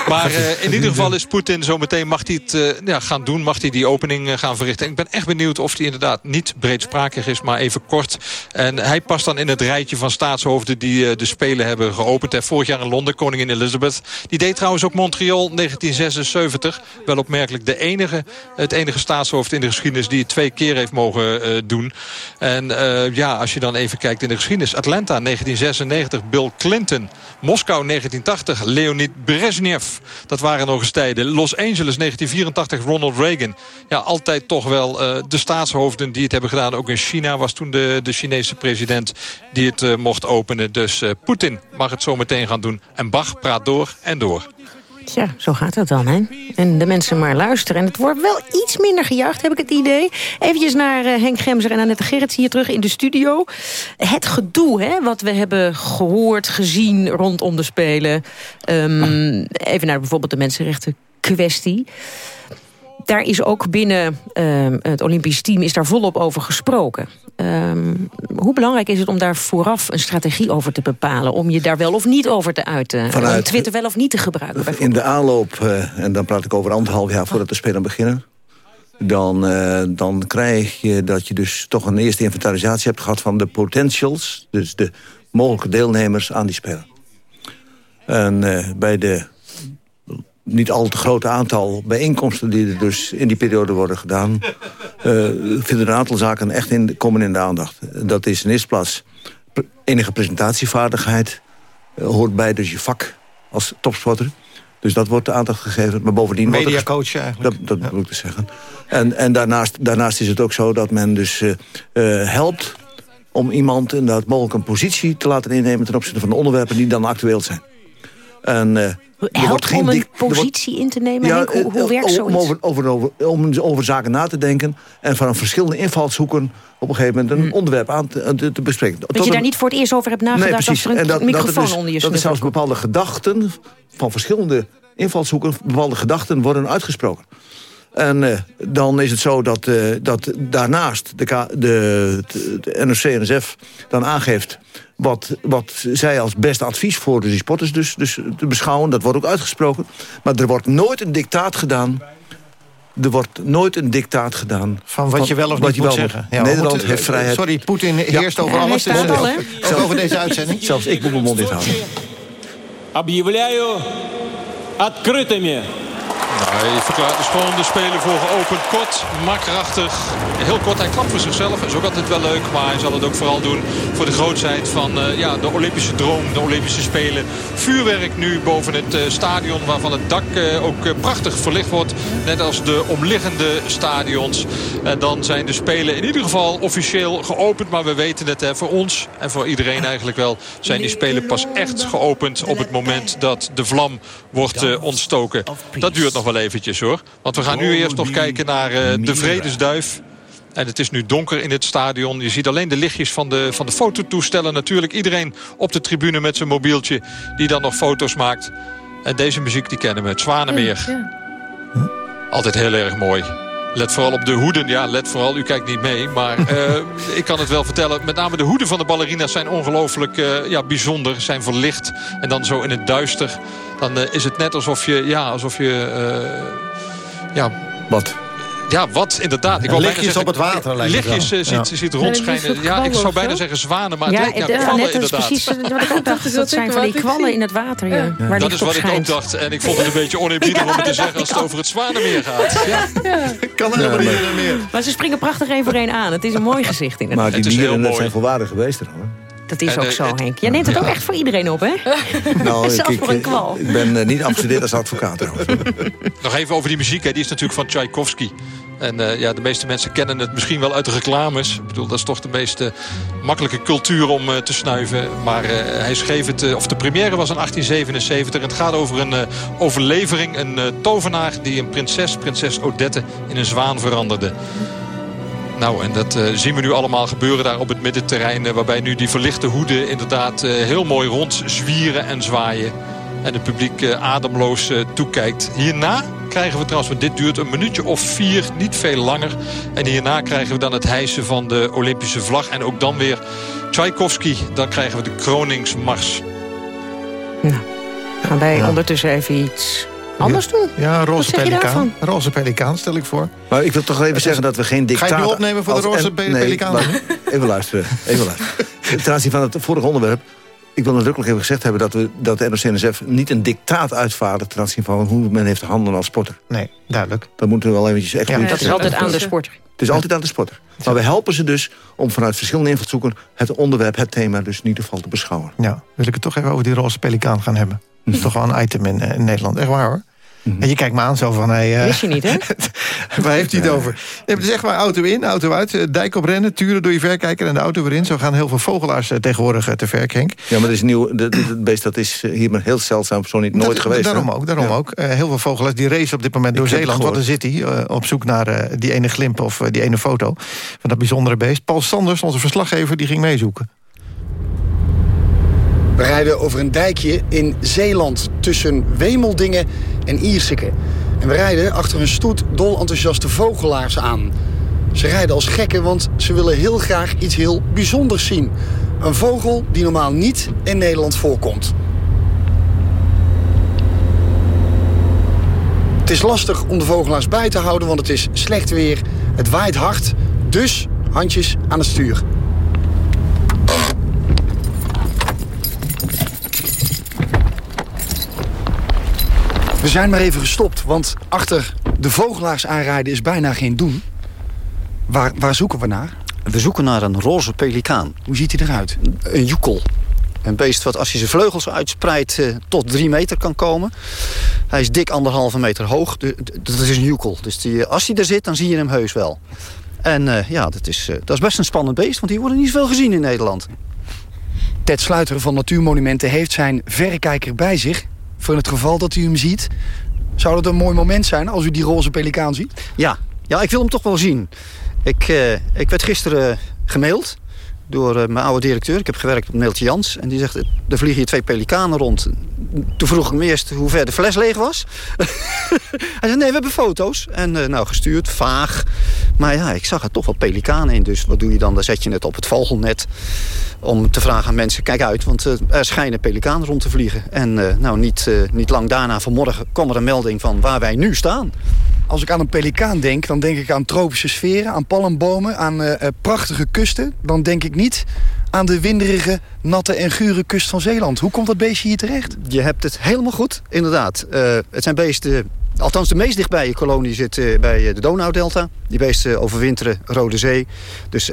Maar uh, in ieder geval is Poetin zo meteen, mag hij het uh, ja, gaan doen, mag hij die opening uh, gaan verrichten. En ik ben echt benieuwd of hij inderdaad niet breedsprakig is, maar even kort. En hij past dan in het rijtje van staatshoofden die de Spelen hebben geopend. En vorig jaar in Londen, koningin Elizabeth. Die deed trouwens ook Montreal 19 1976. Wel opmerkelijk de enige, het enige staatshoofd in de geschiedenis... die het twee keer heeft mogen uh, doen. En uh, ja, als je dan even kijkt in de geschiedenis. Atlanta 1996, Bill Clinton. Moskou 1980, Leonid Brezhnev. Dat waren nog eens tijden. Los Angeles 1984, Ronald Reagan. Ja, altijd toch wel uh, de staatshoofden die het hebben gedaan. Ook in China was toen de, de Chinese president die het mocht openen. Dus Poetin mag het zo meteen gaan doen. En Bach praat door en door. Tja, zo gaat het dan, hè? En de mensen maar luisteren. En het wordt wel iets minder gejuicht, heb ik het idee. Eventjes naar uh, Henk Gemser en Annette Gerrits hier terug in de studio. Het gedoe, hè, wat we hebben gehoord, gezien rondom de Spelen. Um, even naar bijvoorbeeld de mensenrechten kwestie daar is ook binnen uh, het Olympisch team is daar volop over gesproken. Um, hoe belangrijk is het om daar vooraf een strategie over te bepalen... om je daar wel of niet over te uiten? Vanuit, om Twitter wel of niet te gebruiken? In de aanloop, uh, en dan praat ik over anderhalf jaar voordat de Spelen beginnen... Dan, uh, dan krijg je dat je dus toch een eerste inventarisatie hebt gehad... van de potentials, dus de mogelijke deelnemers aan die Spelen. En uh, bij de niet al te grote aantal bijeenkomsten die er dus in die periode worden gedaan... Uh, vinden een aantal zaken echt in, komen in de aandacht. Dat is in eerste plaats enige presentatievaardigheid. Uh, hoort bij dus je vak als topsporter. Dus dat wordt de aandacht gegeven. Maar bovendien... Mediacoach eigenlijk. Dat, dat ja. moet ik dus zeggen. En, en daarnaast, daarnaast is het ook zo dat men dus uh, helpt om iemand inderdaad mogelijk een positie te laten innemen... ten opzichte van de onderwerpen die dan actueel zijn. En, uh, Helpt wordt geen om een positie wordt, in te nemen? Ja, hoe, hoe werkt zoiets? Om over, over, over, om over zaken na te denken... en van verschillende invalshoeken op een gegeven moment... een hmm. onderwerp aan te, te, te bespreken. Dat Tot je daar niet voor het eerst over hebt nagedacht... Nee, precies. als er een dat, microfoon dat dus, onder je Dat er zelfs bepaalde gedachten van verschillende invalshoeken... bepaalde gedachten worden uitgesproken. En uh, dan is het zo dat, uh, dat daarnaast de, de, de, de NOC-NSF dan aangeeft... Wat, wat zij als beste advies voor de sporters dus, dus te beschouwen. Dat wordt ook uitgesproken. Maar er wordt nooit een dictaat gedaan er wordt nooit een dictaat gedaan. Van wat je wel of niet moet zeggen. Ja, Nederland moeten, heeft vrijheid. Sorry, Poetin heerst ja. over alles. Dus, ook, al, ook over deze uitzending. Zelfs ik moet mijn mond dit houden. Объявляю открытыми nou, hij verklaart dus gewoon de speler voor geopend. Kort, makkrachtig. Heel kort, hij klapt voor zichzelf. Is ook altijd wel leuk. Maar hij zal het ook vooral doen voor de grootheid van uh, ja, de Olympische droom. De Olympische Spelen. Vuurwerk nu boven het uh, stadion. Waarvan het dak uh, ook prachtig verlicht wordt. Net als de omliggende stadions. En dan zijn de Spelen in ieder geval officieel geopend. Maar we weten het voor ons en voor iedereen eigenlijk wel. Zijn die Spelen pas echt geopend op het moment dat de vlam wordt ontstoken. Dat duurt nog wel eventjes hoor. Want we gaan nu eerst nog kijken naar uh, de Vredesduif. En het is nu donker in het stadion. Je ziet alleen de lichtjes van de, van de fototoestellen. Natuurlijk iedereen op de tribune met zijn mobieltje... die dan nog foto's maakt. En deze muziek die kennen we, het Zwanenmeer. Ja. Altijd heel erg mooi. Let vooral op de hoeden. Ja, let vooral, u kijkt niet mee. Maar uh, ik kan het wel vertellen. Met name de hoeden van de ballerina's zijn ongelooflijk uh, ja, bijzonder. Zijn verlicht. En dan zo in het duister. Dan uh, is het net alsof je... Ja, alsof je... ja, Wat? Ja, wat inderdaad. Ik lichtjes zeggen, op het water lijkt Lichtjes uh, ziet, ja. ziet rondschijnen. Ja, ik zou bijna zeggen zwanen, maar het ja, lijkt naar kwallen net inderdaad. precies wat ik ook dacht. Dat zijn van die kwallen in het water. Ja. Waar dat is wat ik ook dacht. En ik vond het een beetje oneerbiedig om het te zeggen als het over het zwanenmeer gaat. Ja. Kan helemaal niet meer. Maar ze springen prachtig één voor één aan. Het is een mooi gezicht inderdaad. Maar die dieren zijn volwaardig geweest hoor. Dat is en, ook zo, Henk. Jij neemt het ook echt voor iedereen op, hè? Nou, Zelfs ik, voor een kwal. Ik ben uh, niet afgestudeerd als advocaat. Nog even over die muziek. Hè. Die is natuurlijk van Tchaikovsky. En uh, ja, de meeste mensen kennen het misschien wel uit de reclames. Ik bedoel, dat is toch de meest uh, makkelijke cultuur om uh, te snuiven. Maar hij schreef het, of de première was in 1877. En het gaat over een overlevering. Een tovenaar die een prinses, prinses Odette, in een zwaan veranderde. Nou, en dat uh, zien we nu allemaal gebeuren daar op het middenterrein. Uh, waarbij nu die verlichte hoeden inderdaad uh, heel mooi rondzwieren en zwaaien. En het publiek ademloos toekijkt. Hierna krijgen we trouwens, want dit duurt een minuutje of vier, niet veel langer. En hierna krijgen we dan het hijsen van de Olympische vlag. En ook dan weer Tchaikovsky. Dan krijgen we de Kroningsmars. Nou, gaan wij ondertussen even iets anders doen. Ja, roze pelikaan. Roze pelikaan stel ik voor. Maar ik wil toch even zeggen dat we geen dictator... Ga je nu opnemen voor de roze pelikaan? even luisteren. Even luisteren. Ten aanzien van het vorige onderwerp. ik wil nadrukkelijk even gezegd hebben... dat, we, dat de NOC-NSF niet een dictaat uitvaardigt... ten aanzien van hoe men heeft te handelen als sporter. Nee, duidelijk. Dat moeten we wel eventjes echt ja, Dat is altijd aan de sporter. Het is altijd aan de sporter. Maar we helpen ze dus om vanuit verschillende invalshoeken... het onderwerp, het thema dus in ieder geval te beschouwen. Ja, wil ik het toch even over die roze pelikaan gaan hebben. Dat is toch wel een item in, in Nederland. Echt waar hoor. Mhm. En je kijkt me aan zo van... Hey, uh, Wist je niet, hè? waar heeft hij het over? het is echt maar auto in, auto uit, eh, dijk op rennen... turen door je verkijker en de auto weer in. Zo gaan heel veel vogelaars tegenwoordig te verk, Henk. Ja, maar dat is nieuw. Het beest dat is hier maar heel zeldzaam zo niet nooit geweest. Daarom ook, daarom ook. heel veel vogelaars die racen op dit moment door Zeeland. Want dan zit hij op zoek naar die ene glimp of die ene foto... van dat bijzondere beest. Paul Sanders, onze verslaggever, die ging meezoeken. We rijden over een dijkje in Zeeland tussen Wemeldingen en Ierseke. En we rijden achter een stoet dol enthousiaste vogelaars aan. Ze rijden als gekken, want ze willen heel graag iets heel bijzonders zien. Een vogel die normaal niet in Nederland voorkomt. Het is lastig om de vogelaars bij te houden, want het is slecht weer. Het waait hard, dus handjes aan het stuur. We zijn maar even gestopt, want achter de vogelaars aanrijden is bijna geen doen. Waar, waar zoeken we naar? We zoeken naar een roze pelikaan. Hoe ziet hij eruit? Een joekel. Een beest wat als hij zijn vleugels uitspreidt eh, tot drie meter kan komen. Hij is dik anderhalve meter hoog. Dat is een joekel. Dus die, als hij er zit, dan zie je hem heus wel. En uh, ja, dat is, uh, dat is best een spannend beest, want die worden niet veel gezien in Nederland. Ted Sluiter van Natuurmonumenten heeft zijn verrekijker bij zich voor het geval dat u hem ziet. Zou dat een mooi moment zijn als u die roze pelikaan ziet? Ja, ja ik wil hem toch wel zien. Ik, uh, ik werd gisteren gemaild door uh, mijn oude directeur. Ik heb gewerkt op Neeltje Jans. En die zegt, er vliegen hier twee pelikanen rond. Toen vroeg ik me eerst hoe ver de fles leeg was. Hij zei, nee, we hebben foto's. En uh, nou, gestuurd, vaag. Maar ja, ik zag er toch wel pelikanen in. Dus wat doe je dan? Dan zet je het op het vogelnet. Om te vragen aan mensen, kijk uit. Want uh, er schijnen pelikanen rond te vliegen. En nou, niet, niet lang daarna, vanmorgen, kwam er een melding van waar wij nu staan. Als ik aan een pelikaan denk, dan denk ik aan tropische sferen, aan palmbomen, aan prachtige kusten. Dan denk ik niet aan de winderige, natte en gure kust van Zeeland. Hoe komt dat beestje hier terecht? Je hebt het helemaal goed, inderdaad. Uh, het zijn beesten Althans, de meest dichtbije kolonie zit uh, bij de Donaudelta. Die beesten overwinteren Rode Zee. Dus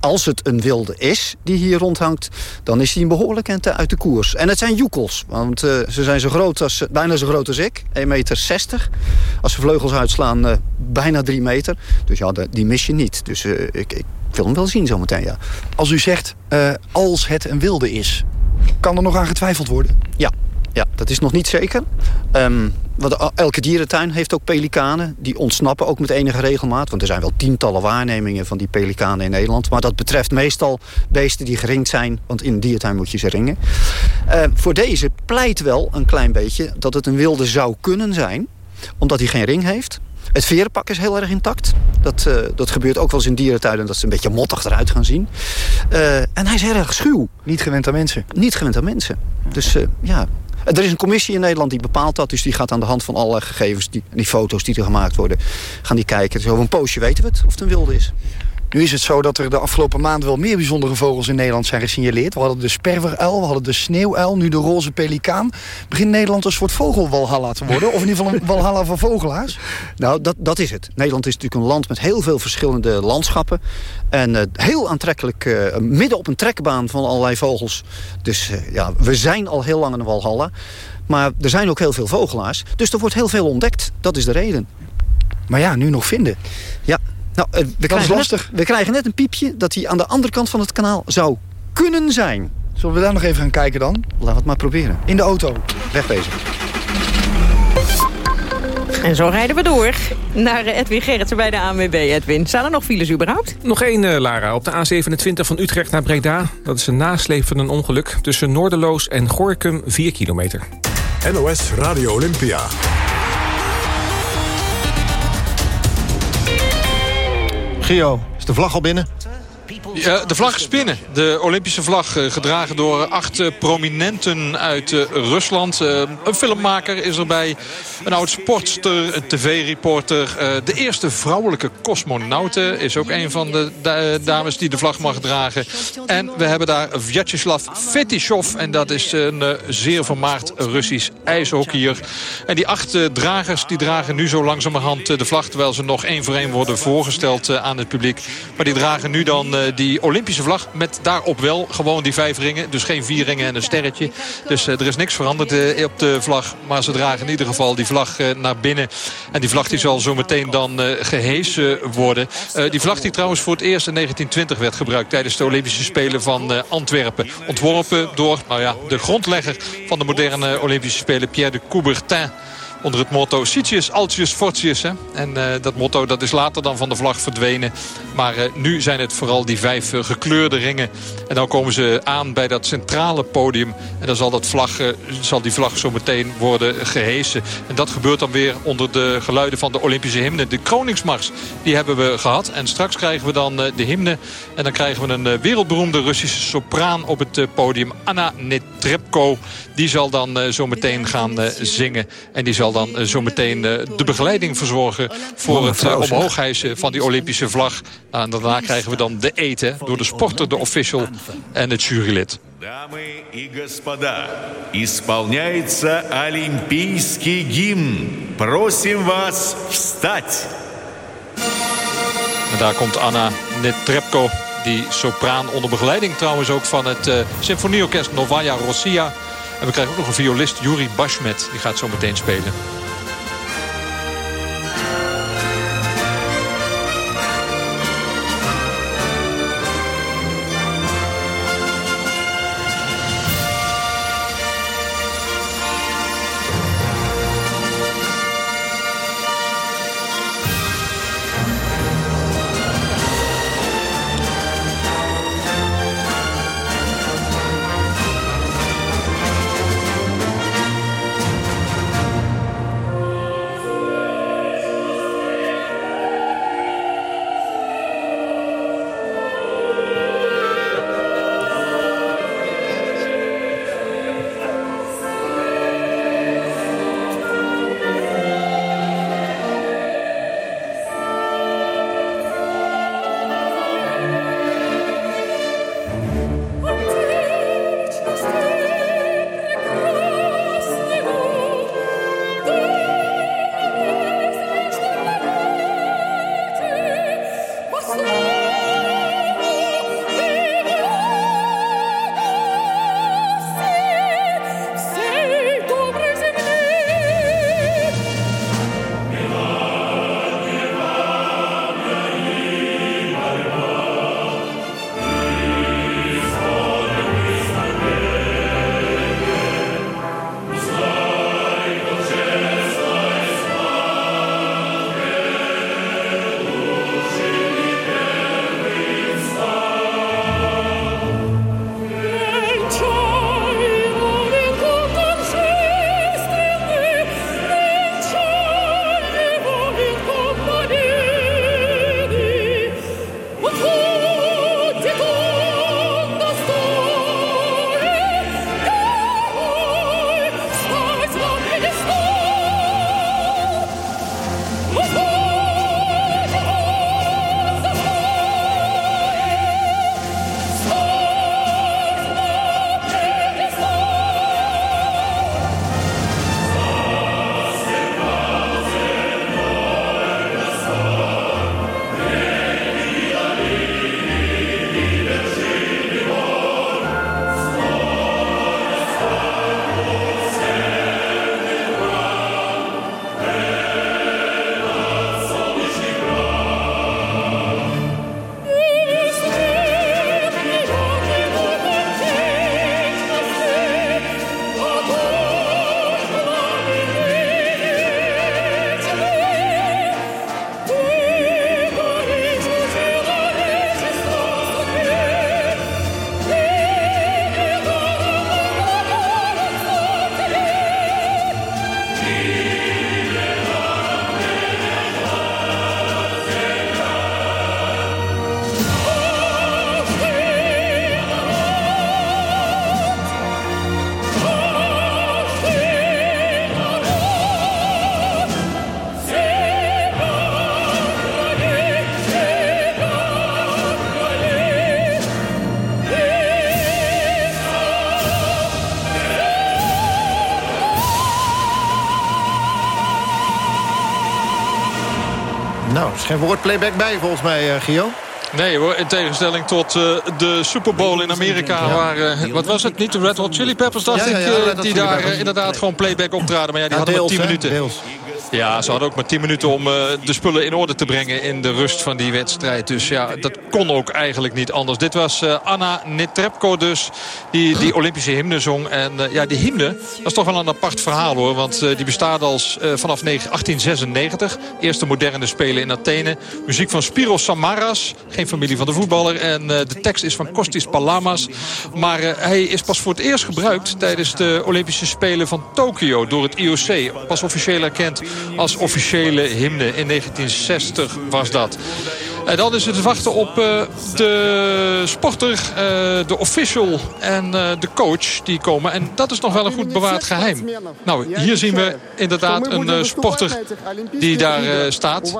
als het een wilde is die hier rondhangt... dan is hij een behoorlijk en uit de koers. En het zijn joekels, want ze zijn zo groot als, bijna zo groot als ik. 1,60 meter. Als ze vleugels uitslaan, bijna 3 meter. Dus ja, die mis je niet. Dus ik wil hem wel zien zometeen, ja. Als u zegt, als het een wilde is... kan er nog aan getwijfeld worden? Ja, ja, dat is nog niet zeker. Um, want elke dierentuin heeft ook pelikanen. Die ontsnappen ook met enige regelmaat. Want er zijn wel tientallen waarnemingen van die pelikanen in Nederland. Maar dat betreft meestal beesten die geringd zijn. Want in een dierentuin moet je ze ringen. Uh, voor deze pleit wel een klein beetje dat het een wilde zou kunnen zijn. Omdat hij geen ring heeft. Het verenpak is heel erg intact. Dat, uh, dat gebeurt ook wel eens in dierentuinen dat ze een beetje mottig eruit gaan zien. Uh, en hij is erg schuw. Niet gewend aan mensen? Niet gewend aan mensen. Dus uh, ja, er is een commissie in Nederland die bepaalt dat. Dus die gaat aan de hand van alle gegevens, die, die foto's die er gemaakt worden... gaan die kijken. Dus over een poosje weten we het of het een wilde is. Nu is het zo dat er de afgelopen maanden wel meer bijzondere vogels in Nederland zijn gesignaleerd. We hadden de sperweruil, we hadden de sneeuwuil, nu de roze pelikaan. Begint Nederland een soort vogelwalhalla te worden? Of in ieder geval een walhalla van vogelaars? Nou, dat, dat is het. Nederland is natuurlijk een land met heel veel verschillende landschappen. En uh, heel aantrekkelijk, uh, midden op een trekbaan van allerlei vogels. Dus uh, ja, we zijn al heel lang een walhalla. Maar er zijn ook heel veel vogelaars. Dus er wordt heel veel ontdekt. Dat is de reden. Maar ja, nu nog vinden. Ja, nou, uh, we, krijgen lastig. Net, we krijgen net een piepje dat hij aan de andere kant van het kanaal zou kunnen zijn. Zullen we daar nog even gaan kijken dan? Laten we het maar proberen. In de auto. Wegwezen. En zo rijden we door naar Edwin Gerritsen bij de ANWB. Edwin, staan er nog files überhaupt? Nog één, uh, Lara. Op de A27 van Utrecht naar Breda. Dat is een nasleep van een ongeluk. Tussen Noorderloos en Gorkum 4 kilometer. NOS Radio Olympia. Gio, is de vlag al binnen? Ja, de vlag spinnen. De Olympische vlag eh, gedragen door acht eh, prominenten uit eh, Rusland. Een filmmaker is erbij. Een oud sportster, een tv-reporter. De eerste vrouwelijke cosmonauten is ook een van de dames die de vlag mag dragen. En we hebben daar Vyacheslav Fetishov. En dat is een zeer vermaard Russisch ijshockeyer. En die acht dragers die dragen nu zo langzamerhand de vlag... terwijl ze nog één voor één worden voorgesteld aan het publiek. Maar die dragen nu dan die Olympische vlag met daarop wel gewoon die vijf ringen. Dus geen vier ringen en een sterretje. Dus eh, er is niks veranderd eh, op de vlag. Maar ze dragen in ieder geval die vlag eh, naar binnen. En die vlag die zal zo meteen dan gehesen worden. die vlag die trouwens voor het eerst in 1920 werd gebruikt... tijdens de Olympische Spelen van Antwerpen. Ontworpen door nou ja, de grondlegger van de moderne Olympische Spelen... Pierre de Coubertin onder het motto Sitius, Altius, Fortius. Hè? En uh, dat motto dat is later dan van de vlag verdwenen. Maar uh, nu zijn het vooral die vijf uh, gekleurde ringen. En dan komen ze aan bij dat centrale podium. En dan zal, dat vlag, zal die vlag zo meteen worden gehesen. En dat gebeurt dan weer onder de geluiden van de Olympische hymne. De Kroningsmars, die hebben we gehad. En straks krijgen we dan de hymne. En dan krijgen we een wereldberoemde Russische sopraan op het podium. Anna Netrebko. Die zal dan zo meteen gaan zingen. En die zal zal dan eh, zo meteen eh, de begeleiding verzorgen... voor het eh, omhoog hijsen van die Olympische vlag. Nou, en daarna krijgen we dan de eten door de sporter, de official en het jurylid. Дамы и господа, исполняется олимпийский гимн. Просим вас встать. En daar komt Anna Netrebko, die sopraan onder begeleiding trouwens ook van het uh, symfonieorkest Novaya Rossia. en we krijgen ook nog een violist, Yuri Bashmet. Die gaat zo meteen spelen. Geen woordplayback bij volgens mij, uh, Gio. Nee hoor, in tegenstelling tot uh, de Super Bowl in Amerika. Waar, uh, wat was het? Niet de Red Hot Chili Peppers, dacht ja, ja, ik. die daar inderdaad gewoon playback optraden. Maar ja, die hadden deels, maar 10 minuten. Deels. Ja, ze hadden ook maar 10 minuten om uh, de spullen in orde te brengen in de rust van die wedstrijd. Dus ja, dat kon ook eigenlijk niet anders. Dit was uh, Anna Netrebko dus, die die Olympische hymne zong. En uh, ja, die hymne, dat is toch wel een apart verhaal hoor. Want die bestaat als vanaf 1896. Eerste moderne spelen in Athene. Muziek van Spiros Samaras, geen familie van de voetballer. En de tekst is van Kostis Palamas. Maar hij is pas voor het eerst gebruikt tijdens de Olympische Spelen van Tokio door het IOC. Pas officieel erkend als officiële hymne. In 1960 was dat. En dan is het wachten op uh, de sporter, uh, de official en uh, de coach die komen. En dat is nog wel een goed bewaard geheim. Nou, hier zien we inderdaad een sporter die daar staat.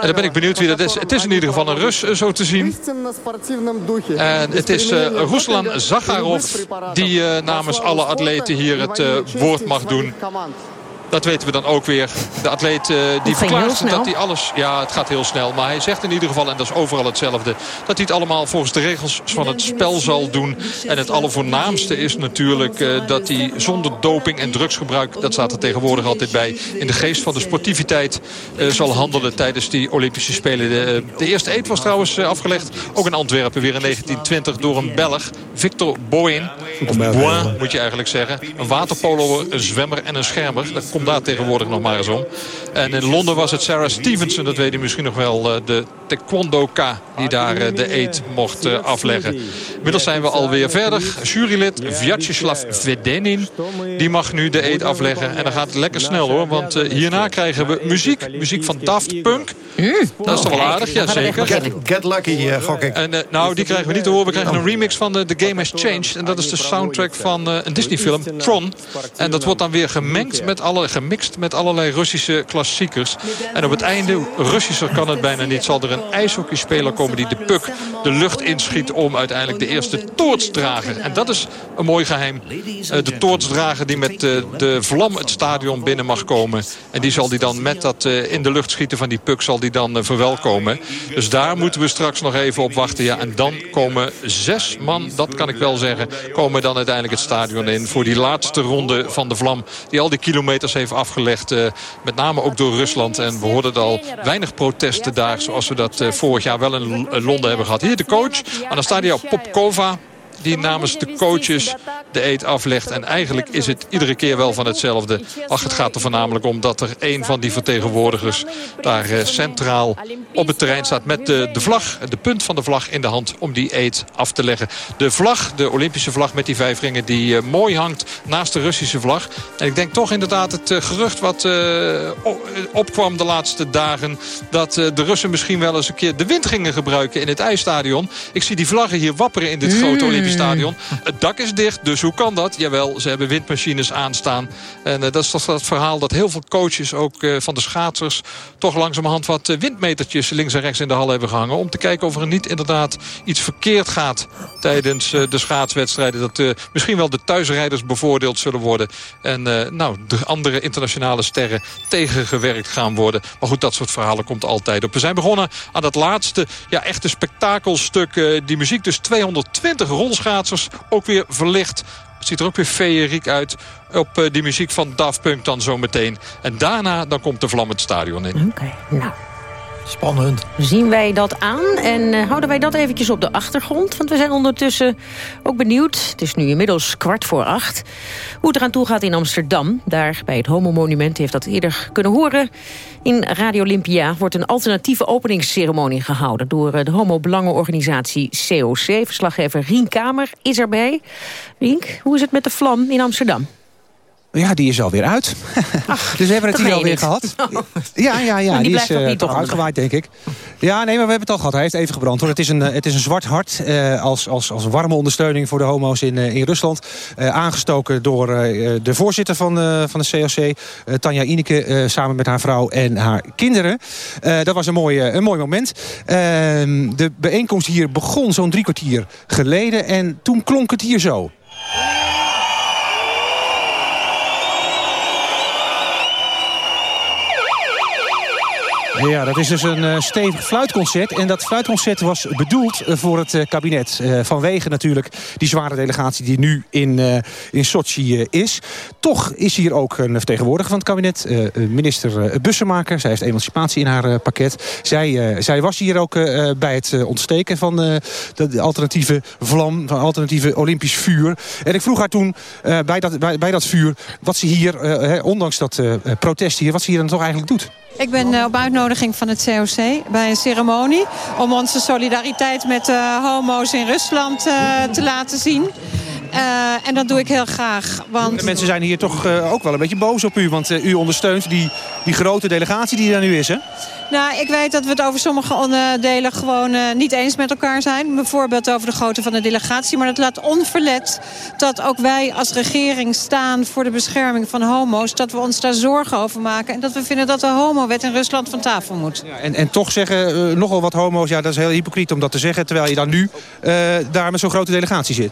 En dan ben ik benieuwd wie dat is. Het is in ieder geval een Rus, zo te zien. En het is Ruslan Zakharov die namens alle atleten hier het woord mag doen. Dat weten we dan ook weer. De atleet uh, die verklaart dat hij alles... Ja, het gaat heel snel. Maar hij zegt in ieder geval, en dat is overal hetzelfde... dat hij het allemaal volgens de regels van het spel zal doen. En het allervoornaamste is natuurlijk uh, dat hij zonder doping en drugsgebruik... dat staat er tegenwoordig altijd bij... in de geest van de sportiviteit uh, zal handelen tijdens die Olympische Spelen. De, de eerste eet was trouwens afgelegd. Ook in Antwerpen weer in 1920 door een Belg. Victor Boin. Of Boin moet je eigenlijk zeggen. Een waterpolo, een zwemmer en een schermer. Dat komt daar tegenwoordig nog maar eens om. En in Londen was het Sarah Stevenson, dat weet je misschien nog wel, eh, de taekwondo-ka die daar eh, de eet mocht eh, afleggen. Inmiddels zijn we alweer verder. Jurylid Vyacheslav Vedenin, die mag nu de eet afleggen. En dan gaat het lekker snel hoor, want hierna krijgen we muziek. Muziek van Daft Punk. Dat is toch wel aardig, ja zeker. Get, get lucky, gok ik. En, nou, die krijgen we niet te horen. We krijgen een remix van The Game Has Changed. En dat is de soundtrack van een Disney film, Tron. En dat wordt dan weer gemengd met alle gemixt met allerlei Russische klassiekers. En op het einde, Russischer kan het bijna niet... zal er een ijshockeyspeler komen die de puk de lucht inschiet... om uiteindelijk de eerste toortsdrager. En dat is een mooi geheim. Uh, de toortsdrager die met uh, de vlam het stadion binnen mag komen. En die zal die dan met dat uh, in de lucht schieten van die puk... zal die dan verwelkomen. Dus daar moeten we straks nog even op wachten. Ja, en dan komen zes man, dat kan ik wel zeggen... komen dan uiteindelijk het stadion in... voor die laatste ronde van de vlam... die al die kilometers heeft afgelegd. Uh, met name ook door Rusland. En we hoorden al weinig protesten daar. Zoals we dat uh, vorig jaar wel in Londen hebben gehad. Hier de coach, Anastasia Popkova die namens de coaches de eet aflegt. En eigenlijk is het iedere keer wel van hetzelfde. Ach, het gaat er voornamelijk om dat er een van die vertegenwoordigers... daar uh, centraal op het terrein staat met de, de vlag, de punt van de vlag in de hand... om die eet af te leggen. De vlag, de Olympische vlag met die vijf ringen... die uh, mooi hangt naast de Russische vlag. En ik denk toch inderdaad het uh, gerucht wat opkwam de laatste dagen... dat de Russen misschien wel eens een keer de wind gingen gebruiken in het ijsstadion. Ik zie die vlaggen hier wapperen in dit grote Olympische Het dak is dicht, dus hoe kan dat? Jawel, ze hebben windmachines aanstaan. En uh, dat is toch dat verhaal dat heel veel coaches, ook uh, van de schaatsers... toch langzamerhand wat uh, windmetertjes links en rechts in de hal hebben gehangen... om te kijken of er niet inderdaad iets verkeerd gaat tijdens de schaatswedstrijden. Dat misschien wel de thuisrijders bevoordeeld zullen worden. En nou, de andere internationale sterren tegengewerkt gaan worden. Maar goed, dat soort verhalen komt altijd op. We zijn begonnen aan dat laatste, ja, echte spektakelstuk. die muziek dus 220 rolls schaatsers ook weer verlicht. Het ziet er ook weer feeriek uit op uh, die muziek van Daft Punk dan zometeen. En daarna dan komt de vlam het stadion in. Oké, nou. Spannend. Zien wij dat aan en uh, houden wij dat eventjes op de achtergrond? Want we zijn ondertussen ook benieuwd, het is nu inmiddels kwart voor acht... hoe het eraan toe gaat in Amsterdam. Daar bij het Homo-monument heeft dat eerder kunnen horen. In Radio Olympia wordt een alternatieve openingsceremonie gehouden... door uh, de homo-belangenorganisatie COC. Verslaggever Rien Kamer is erbij. Rienk, hoe is het met de vlam in Amsterdam? Ja, die is alweer uit. Ach, dus we hebben het hier alweer gehad. Ja, ja, ja. die, die is uh, toch uitgewaaid, denk ik. Ja, nee, maar we hebben het al gehad. Hij heeft even gebrand. Hoor. Het, is een, het is een zwart hart uh, als, als, als warme ondersteuning voor de homo's in, uh, in Rusland. aangestoken door de voorzitter van, van de COC, Tanja Ineke, samen met haar vrouw en haar kinderen. dat was een mooi, een mooi moment. Ehm, de bijeenkomst hier begon zo'n drie kwartier geleden. En toen klonk het hier zo. Ja, dat is dus een uh, stevig fluitconcert. En dat fluitconcert was bedoeld voor het kabinet. vanwege natuurlijk die zware delegatie die nu in, in Sochi is. Toch is hier ook een vertegenwoordiger van het kabinet. minister Bussemaker. Zij heeft emancipatie in haar pakket. Zij, zij was hier ook bij het ontsteken van de alternatieve vlam. Van alternatieve Olympisch vuur. En ik vroeg haar toen bij, dat, bij, bij dat vuur... wat ze hier, ondanks dat protest hier... wat ze hier dan toch eigenlijk doet. Ik ben eh, op uitnodiging van het COC bij een ceremonie... om onze solidariteit met eh, homo's in Rusland eh, te laten zien. en dat doe ik heel graag. Want... De mensen zijn hier toch ook wel een beetje boos op u. Want u ondersteunt die, die grote delegatie die er nu is, hè? Nou, ik weet dat we het over sommige onderdelen gewoon uh, niet eens met elkaar zijn. Bijvoorbeeld over de grootte van de delegatie. Maar dat laat onverlet dat ook wij als regering staan voor de bescherming van homo's. Dat we ons daar zorgen over maken. En dat we vinden dat de homowet in Rusland van tafel moet. Ja, en, en toch zeggen uh, nogal wat homo's, ja dat is heel hypocriet om dat te zeggen. Terwijl je dan nu uh, daar met zo'n grote delegatie zit.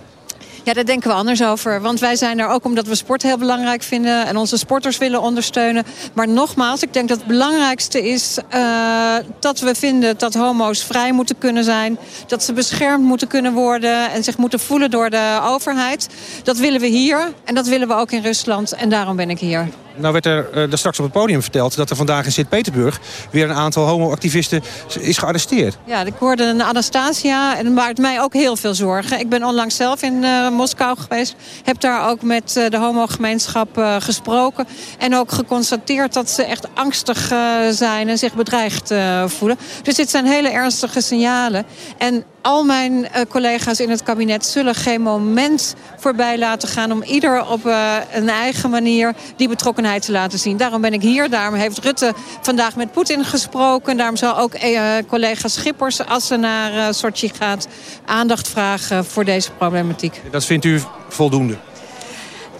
Ja, daar denken we anders over. Want wij zijn er ook omdat we sport heel belangrijk vinden... en onze sporters willen ondersteunen. Maar nogmaals, ik denk dat het belangrijkste is... Uh, dat we vinden dat homo's vrij moeten kunnen zijn. Dat ze beschermd moeten kunnen worden... en zich moeten voelen door de overheid. Dat willen we hier en dat willen we ook in Rusland. En daarom ben ik hier. Nou werd er, uh, straks op het podium verteld dat er vandaag in Sint-Petersburg... weer een aantal homoactivisten is gearresteerd. Ja, ik hoorde een Anastasia en maakt mij ook heel veel zorgen. Ik ben onlangs zelf in uh, Moskou geweest. Heb daar ook met uh, de homogemeenschap gesproken. En ook geconstateerd dat ze echt angstig zijn en zich bedreigd voelen. Dus dit zijn hele ernstige signalen. En al mijn collega's in het kabinet zullen geen moment voorbij laten gaan... om ieder op een eigen manier die te laten zien. Daarom ben ik hier. Daarom heeft Rutte vandaag met Poetin gesproken. Daarom zal ook uh, collega Schippers, als ze naar uh, Sochi gaat... aandacht vragen voor deze problematiek. Dat vindt u voldoende?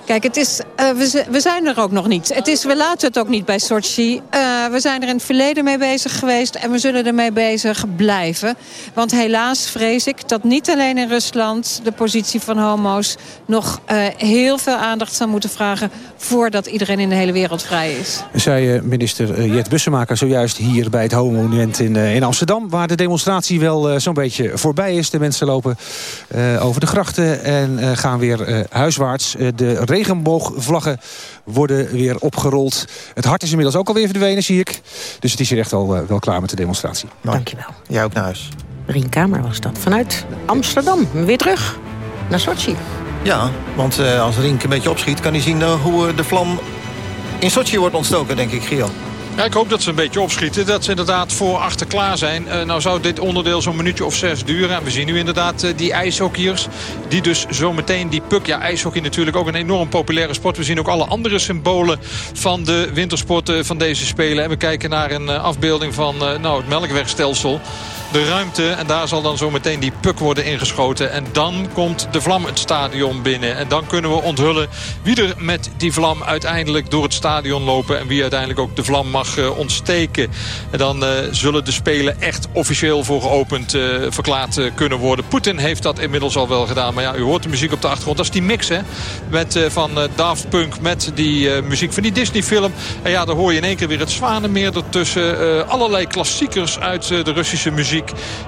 Kijk, het is, uh, we, we, zijn er ook nog niet. Het is, we laten het ook niet bij Sochi. Uh, we zijn er in het verleden mee bezig geweest en we zullen ermee bezig blijven. Want helaas vrees ik dat niet alleen in Rusland de positie van homo's... nog uh, heel veel aandacht zal moeten vragen voordat iedereen in de hele wereld vrij is. Zei minister Jet Bussemaker zojuist hier bij het Homo-monument in, in Amsterdam... waar de demonstratie wel zo'n beetje voorbij is. De mensen lopen over de grachten en gaan weer huiswaarts. de regenboogvlaggen worden weer opgerold. Het hart is inmiddels ook alweer verdwenen, zie ik. Dus het is hier echt al wel klaar met de demonstratie. Dankjewel. Jij ook naar huis. Rien Kamer was dat. Vanuit Amsterdam. Weer terug naar Sochi. Ja, want uh, als Rink een beetje opschiet... kan hij zien uh, hoe de vlam in Sochi wordt ontstoken, denk ik, Giel. Ja, ik hoop dat ze een beetje opschieten. Dat ze inderdaad voor achter klaar zijn. Uh, nou zou dit onderdeel zo'n minuutje of zes duren. En we zien nu inderdaad uh, die ijshockeyers. Die dus zometeen die puck. Ja, ijshockey natuurlijk ook een enorm populaire sport. We zien ook alle andere symbolen van de wintersporten van deze Spelen. En we kijken naar een afbeelding van nou, het melkwegstelsel de ruimte. En daar zal dan zo meteen die puk worden ingeschoten. En dan komt de vlam het stadion binnen. En dan kunnen we onthullen wie er met die vlam uiteindelijk door het stadion lopen. En wie uiteindelijk ook de vlam mag uh, ontsteken. En dan uh, zullen de Spelen echt officieel voor geopend uh, verklaard kunnen worden. Poetin heeft dat inmiddels al wel gedaan. Maar ja, u hoort de muziek op de achtergrond. Dat is die mix hè. Met, van Daft Punk met die muziek van die Disney film. En ja, dan hoor je in één keer weer het Zwanenmeer ertussen. allerlei klassiekers uit de Russische muziek.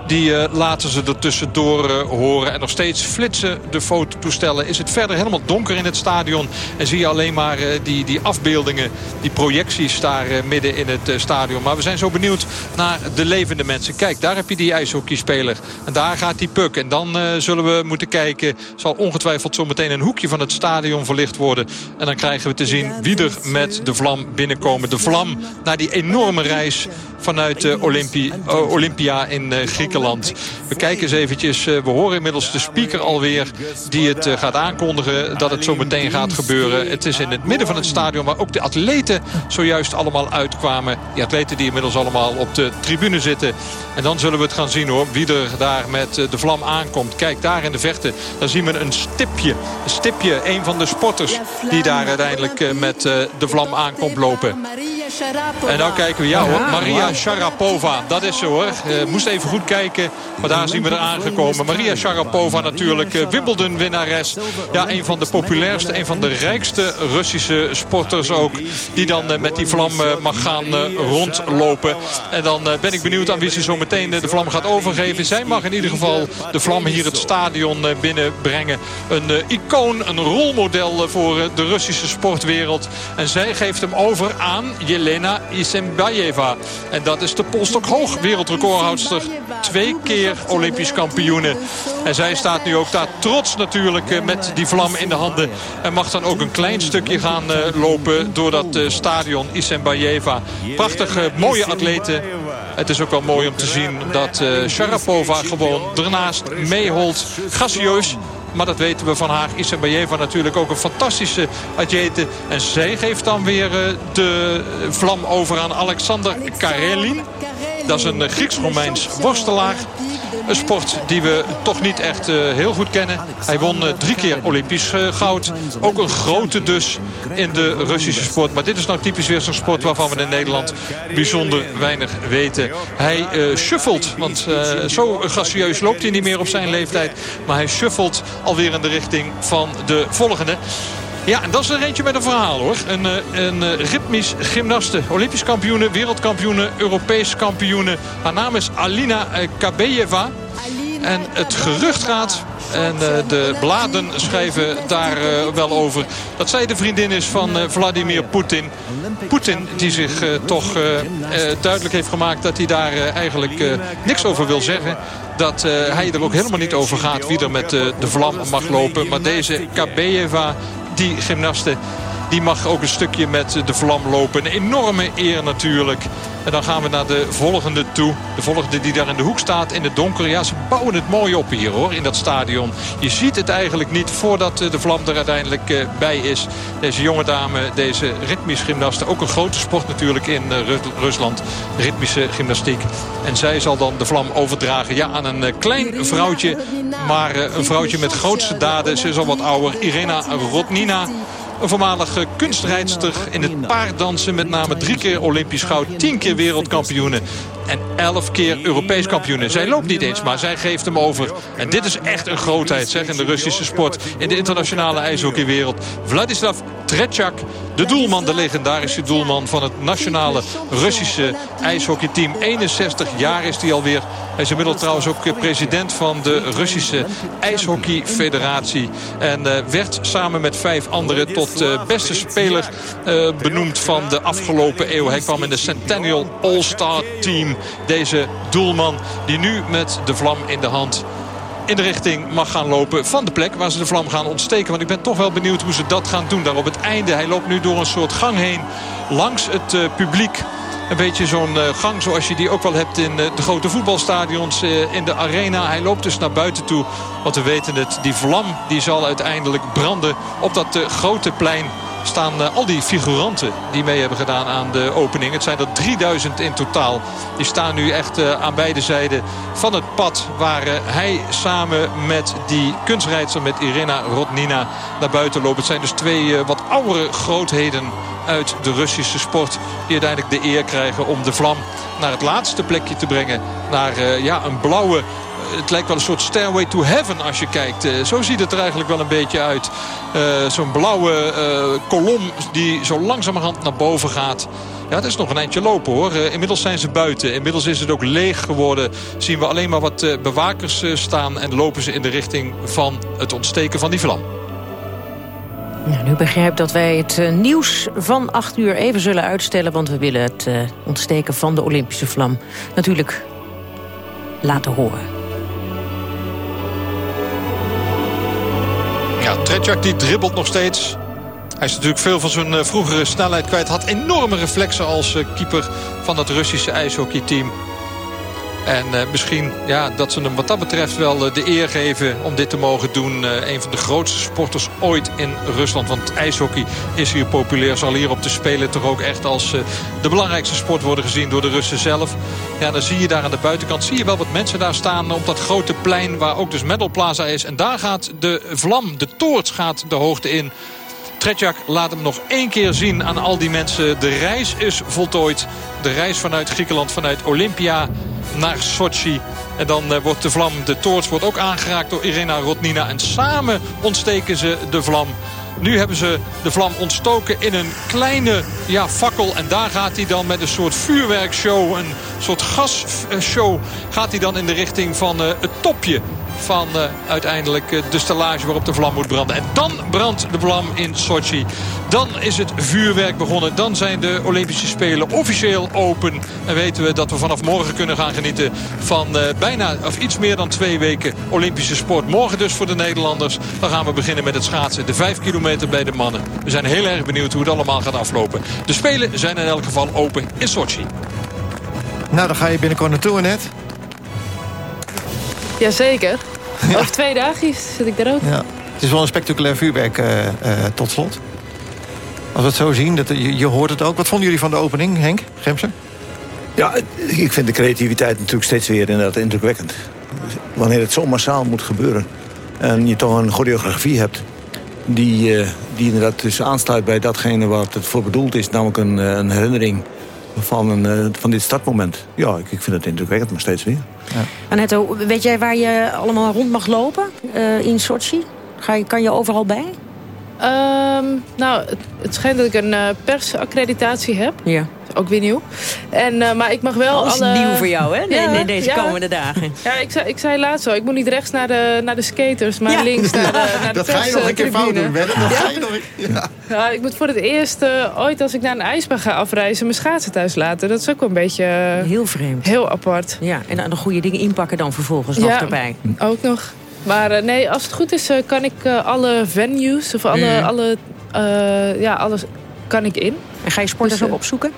Die uh, laten ze er tussendoor uh, horen. En nog steeds flitsen de fototoestellen. Is het verder helemaal donker in het stadion. En zie je alleen maar uh, die, die afbeeldingen, die projecties daar midden in het stadion. Maar we zijn zo benieuwd naar de levende mensen. Kijk, daar heb je die ijshockeyspeler. En daar gaat die puk. En dan zullen we moeten kijken. Zal ongetwijfeld zo meteen een hoekje van het stadion verlicht worden. En dan krijgen we te zien wie er met de vlam binnenkomen. De vlam naar die enorme reis vanuit Olympia, Olympia in uh, Griekenland. We kijken eens eventjes. Uh, we horen inmiddels de speaker alweer die het uh, gaat aankondigen dat het zo meteen gaat gebeuren. Het is in het midden van het stadion waar ook de atleten zojuist allemaal uitkwamen. Die atleten die inmiddels allemaal op de tribune zitten. En dan zullen we het gaan zien hoor. Wie er daar met de vlam aankomt. Kijk daar in de vechten. Dan zien we een stipje. Een stipje. Een van de sporters die daar uiteindelijk met de vlam aankomt lopen. En dan kijken we, ja hoor, Maria Sharapova. Dat is ze hoor. Uh, moest even goed kijken, maar daar zien we er aangekomen. Maria Sharapova natuurlijk, uh, Wimbledon-winnares. Ja, een van de populairste, een van de rijkste Russische sporters ook. Die dan uh, met die vlam mag gaan rondlopen. En dan ben ik benieuwd aan wie ze zo meteen de vlam gaat overgeven. Zij mag in ieder geval de vlam hier het stadion binnenbrengen. Een icoon, een rolmodel voor de Russische sportwereld. En zij geeft hem over aan Jelena Isembayeva. En dat is de polstok hoog wereldrecordhoudster. Twee keer Olympisch kampioene. En zij staat nu ook daar trots natuurlijk eh, met die vlam in de handen. En mag dan ook een klein stukje gaan eh, lopen door dat eh, stadion Isembayeva. Prachtig mooie atleten. Het is ook wel mooi om te zien dat Sharapova gewoon ernaast meeholt. Gracieus maar dat weten we van haar. Isambayeva natuurlijk ook een fantastische atlete. En zij geeft dan weer eh, de vlam over aan Alexander Karelin. Dat is een Grieks-Romeins worstelaar. Een sport die we toch niet echt uh, heel goed kennen. Hij won uh, drie keer Olympisch uh, goud. Ook een grote dus in de Russische sport. Maar dit is nou typisch weer zo'n sport waarvan we in Nederland bijzonder weinig weten. Hij shuffelt, want zo gracieus loopt hij niet meer op zijn leeftijd. Maar hij shuffelt alweer in de richting van de volgende. Ja, en dat is er eentje met een verhaal hoor. Een, een ritmisch gymnaste. Olympisch kampioene, wereldkampioene, Europees kampioene. Haar naam is Alina Kabeyeva. En het gerucht gaat, en de bladen schrijven daar wel over... dat zij de vriendin is van Vladimir Poetin. Poetin die zich toch duidelijk heeft gemaakt... dat hij daar eigenlijk niks over wil zeggen dat hij er ook helemaal niet over gaat wie er met de vlam mag lopen. Maar deze Kabeyeva die gymnaste die mag ook een stukje met de vlam lopen. Een enorme eer natuurlijk. En dan gaan we naar de volgende toe. De volgende die daar in de hoek staat in het donker. Ja, ze bouwen het mooi op hier hoor, in dat stadion. Je ziet het eigenlijk niet voordat de vlam er uiteindelijk eh, bij is. Deze jonge dame, deze ritmisch gymnaste. Ook een grote sport natuurlijk in uh, Rusland. Ritmische gymnastiek. En zij zal dan de vlam overdragen ja, aan een klein vrouwtje. Maar een vrouwtje met grootste daden. Ze is al wat ouder. Irena Rodnina. Een voormalige kunstrijdster in het paarddansen. Met name drie keer Olympisch goud, tien keer wereldkampioene. En elf keer Europees kampioene. Zij loopt niet eens, maar zij geeft hem over. En dit is echt een grootheid, zeg, in de Russische sport. In de internationale ijshockeywereld. Vladislav Tretjak, de doelman, de legendarische doelman van het nationale Russische ijshockeyteam. 61 jaar is hij alweer. Hij is inmiddels trouwens ook president van de Russische ijshockeyfederatie. En uh, werd samen met vijf anderen tot uh, beste speler uh, benoemd van de afgelopen eeuw. Hij kwam in de Centennial All-Star Team. Deze doelman die nu met de vlam in de hand in de richting mag gaan lopen van de plek waar ze de vlam gaan ontsteken. Want ik ben toch wel benieuwd hoe ze dat gaan doen. Daar op het einde, hij loopt nu door een soort gang heen langs het uh, publiek. Een beetje zo'n uh, gang zoals je die ook wel hebt in uh, de grote voetbalstadions in de arena. Hij loopt dus naar buiten toe. Want we weten het, die vlam die zal uiteindelijk branden op dat grote plein staan uh, al die figuranten die mee hebben gedaan aan de opening. Het zijn er 3000 in totaal. Die staan nu echt uh, aan beide zijden van het pad waar uh, hij samen met die kunstrijdster met Irina Rodnina naar buiten loopt. Het zijn dus twee wat oudere grootheden uit de Russische sport. Die uiteindelijk de eer krijgen om de vlam naar het laatste plekje te brengen. Naar ja, een blauwe het lijkt wel een soort stairway to heaven als je kijkt. Uh, zo ziet het er eigenlijk wel een beetje uit. Uh, Zo'n blauwe uh, kolom die zo langzamerhand naar boven gaat. Ja, het is nog een eindje lopen hoor. inmiddels zijn ze buiten. Inmiddels is het ook leeg geworden. Zien we alleen maar wat bewakers staan. En lopen ze in de richting van het ontsteken van die vlam. Nu begrijp dat wij het nieuws van 8 uur even zullen uitstellen... want we willen het ontsteken van de Olympische vlam natuurlijk laten horen. Tretjak die dribbelt nog steeds. Hij is natuurlijk veel van zijn eh, vroegere snelheid kwijt. Had enorme reflexen als eh, keeper van dat Russische ijshockeyteam. En uh, misschien ja, dat ze hem wat dat betreft wel uh, de eer geven om dit te mogen doen. Uh, een van de grootste sporters ooit in Rusland. Want ijshockey is hier populair. Zal hier op de Spelen toch ook echt als de belangrijkste sport worden gezien door de Russen zelf. Ja, dan zie je daar aan de buitenkant zie je wel wat mensen daar staan op dat grote plein waar ook dus Medal Plaza is. En daar gaat de vlam, de toorts gaat de hoogte in. Tretjak laat hem nog één keer zien aan al die mensen. De reis is voltooid. De reis vanuit Griekenland, vanuit Olympia naar Sochi. En dan uh, wordt de vlam, de toorts wordt ook aangeraakt door Irena Rodnina. En samen ontsteken ze de vlam. Nu hebben ze de vlam ontstoken in een kleine ja, fakkel. En daar gaat hij dan met een soort vuurwerkshow, een soort gasshow... gaat hij dan in de richting van uh, het topje van uh, uiteindelijk uh, de stellage waarop de vlam moet branden. En dan brandt de vlam in Sochi. Dan is het vuurwerk begonnen. Dan zijn de Olympische Spelen officieel open. En weten we dat we vanaf morgen kunnen gaan genieten van uh, bijna of iets meer dan twee weken Olympische sport. Morgen dus voor de Nederlanders. Dan gaan we beginnen met het schaatsen. De vijf kilometer bij de mannen. We zijn heel erg benieuwd hoe het allemaal gaat aflopen. De Spelen zijn in elk geval open in Sochi. Nou, dan ga je binnenkort naartoe, net. Jazeker. Ja. Over twee dagen zit ik daar ook. Ja. Het is wel een spectaculair vuurwerk uh, uh, tot slot. Als we het zo zien, dat, je, je, hoort het ook. Wat vonden jullie van de opening, Henk Gemser? Ja, ik vind de creativiteit natuurlijk steeds weer inderdaad indrukwekkend. Wanneer het zo massaal moet gebeuren... en je toch een choreografie hebt... die, uh, die inderdaad dus aansluit bij datgene wat het voor bedoeld is... namelijk een, een herinnering van, een, van dit startmoment. Ja, ik, ik vind het indrukwekkend, maar steeds weer. Ja. Annette, weet jij waar je allemaal rond mag lopen uh, in Sochi? Ga je, kan je overal bij? Um, nou, het, het, schijnt dat ik een uh, persaccreditatie heb. Ja. Ook weer nieuw. En, uh, maar ik mag wel Alles alle... nieuw voor jou, hè? Nee, ja, nee, deze ja. komende dagen. Ja, ik zei, ik zei laatst al, ik moet niet rechts naar de, naar de skaters, maar ja. links naar de, naar de Dat ga je nog een keer fout doen, Dat ga je nog ja. ja, ik moet voor het eerst uh, ooit als ik naar een ijsbaan ga afreizen... mijn schaatsen thuis laten. Dat is ook wel een beetje... heel vreemd. Heel apart. Ja, en dan de goede dingen inpakken dan vervolgens nog erbij. ook nog. Maar uh, nee, als het goed is, uh, kan ik uh, alle venues of alle, mm. alle ja, alles kan ik in. En ga je sporters dus, ook opzoeken?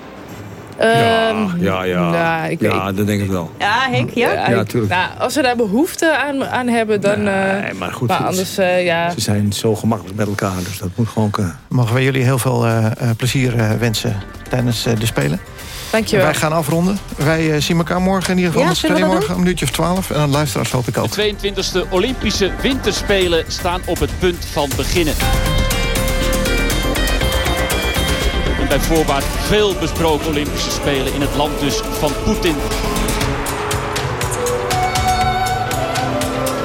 Ja, ja, ja. Nou, ik ja, dat denk ik wel. Ja, Henk, ja? Ja, natuurlijk. Nou, als we daar behoefte aan, aan hebben, dan... Nee, maar goed, maar anders, ja. ze zijn zo gemakkelijk met elkaar, dus dat moet gewoon kunnen. Mogen wij jullie heel veel plezier wensen tijdens de Spelen? Dankjewel. Wij gaan afronden. Wij uh, zien elkaar morgen in ieder geval. Ja, met morgen een minuutje of twaalf. En dan luisteraars hoop ik ook. De 22e Olympische Winterspelen staan op het punt van beginnen. En bij voorbaat veel besproken Olympische Spelen in het land dus van Poetin.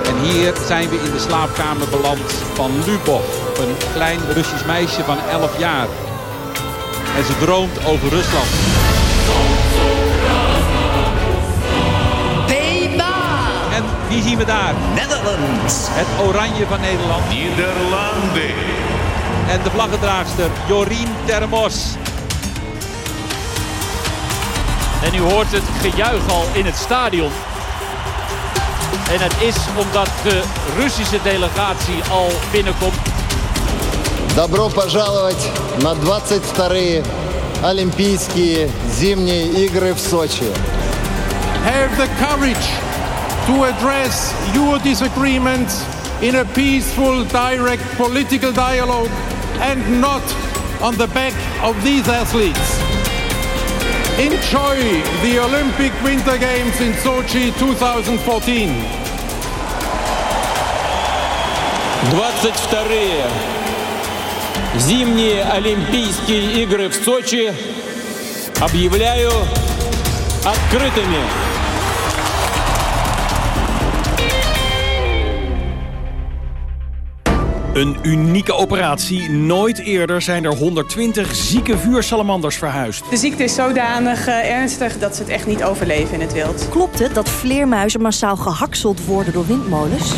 En hier zijn we in de slaapkamer beland van Lubov. Een klein Russisch meisje van 11 jaar. En ze droomt over Rusland. En wie zien we daar? Netherlands. Het oranje van Nederland. Nederlanden. En de vlaggedraagster Jorien Termos. En u hoort het gejuich al in het stadion. En het is omdat de Russische delegatie al binnenkomt. Добро пожаловать на 22-е Олимпийские зимние игры в Сочи. Have the courage to address your disagreements in a peaceful, direct political dialogue and not on the back of these athletes. Enjoy the Olympic Winter Games in Sochi 2014. 22-е зимние Олимпийские игры в Сочи объявляю открытыми. Een unieke operatie. Nooit eerder zijn er 120 zieke vuursalamanders verhuisd. De ziekte is zodanig uh, ernstig dat ze het echt niet overleven in het wild. Klopt het dat vleermuizen massaal gehakseld worden door windmolens?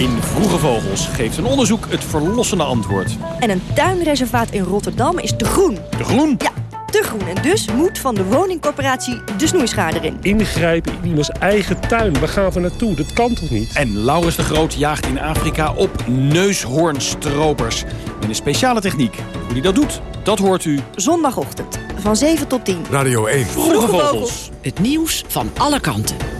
In Vroege Vogels geeft een onderzoek het verlossende antwoord. En een tuinreservaat in Rotterdam is te groen. Te groen? Ja, te groen. En dus moet van de woningcorporatie de snoeischaar erin. Ingrijpen in iemands eigen tuin. Waar gaan we naartoe? Dat kan toch niet? En Laurens de Groot jaagt in Afrika op neushoornstropers. Met een speciale techniek. Hoe hij dat doet, dat hoort u... Zondagochtend, van 7 tot 10. Radio 1. Vroege Vogels. Het nieuws van alle kanten.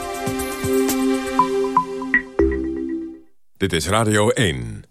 Dit is Radio 1.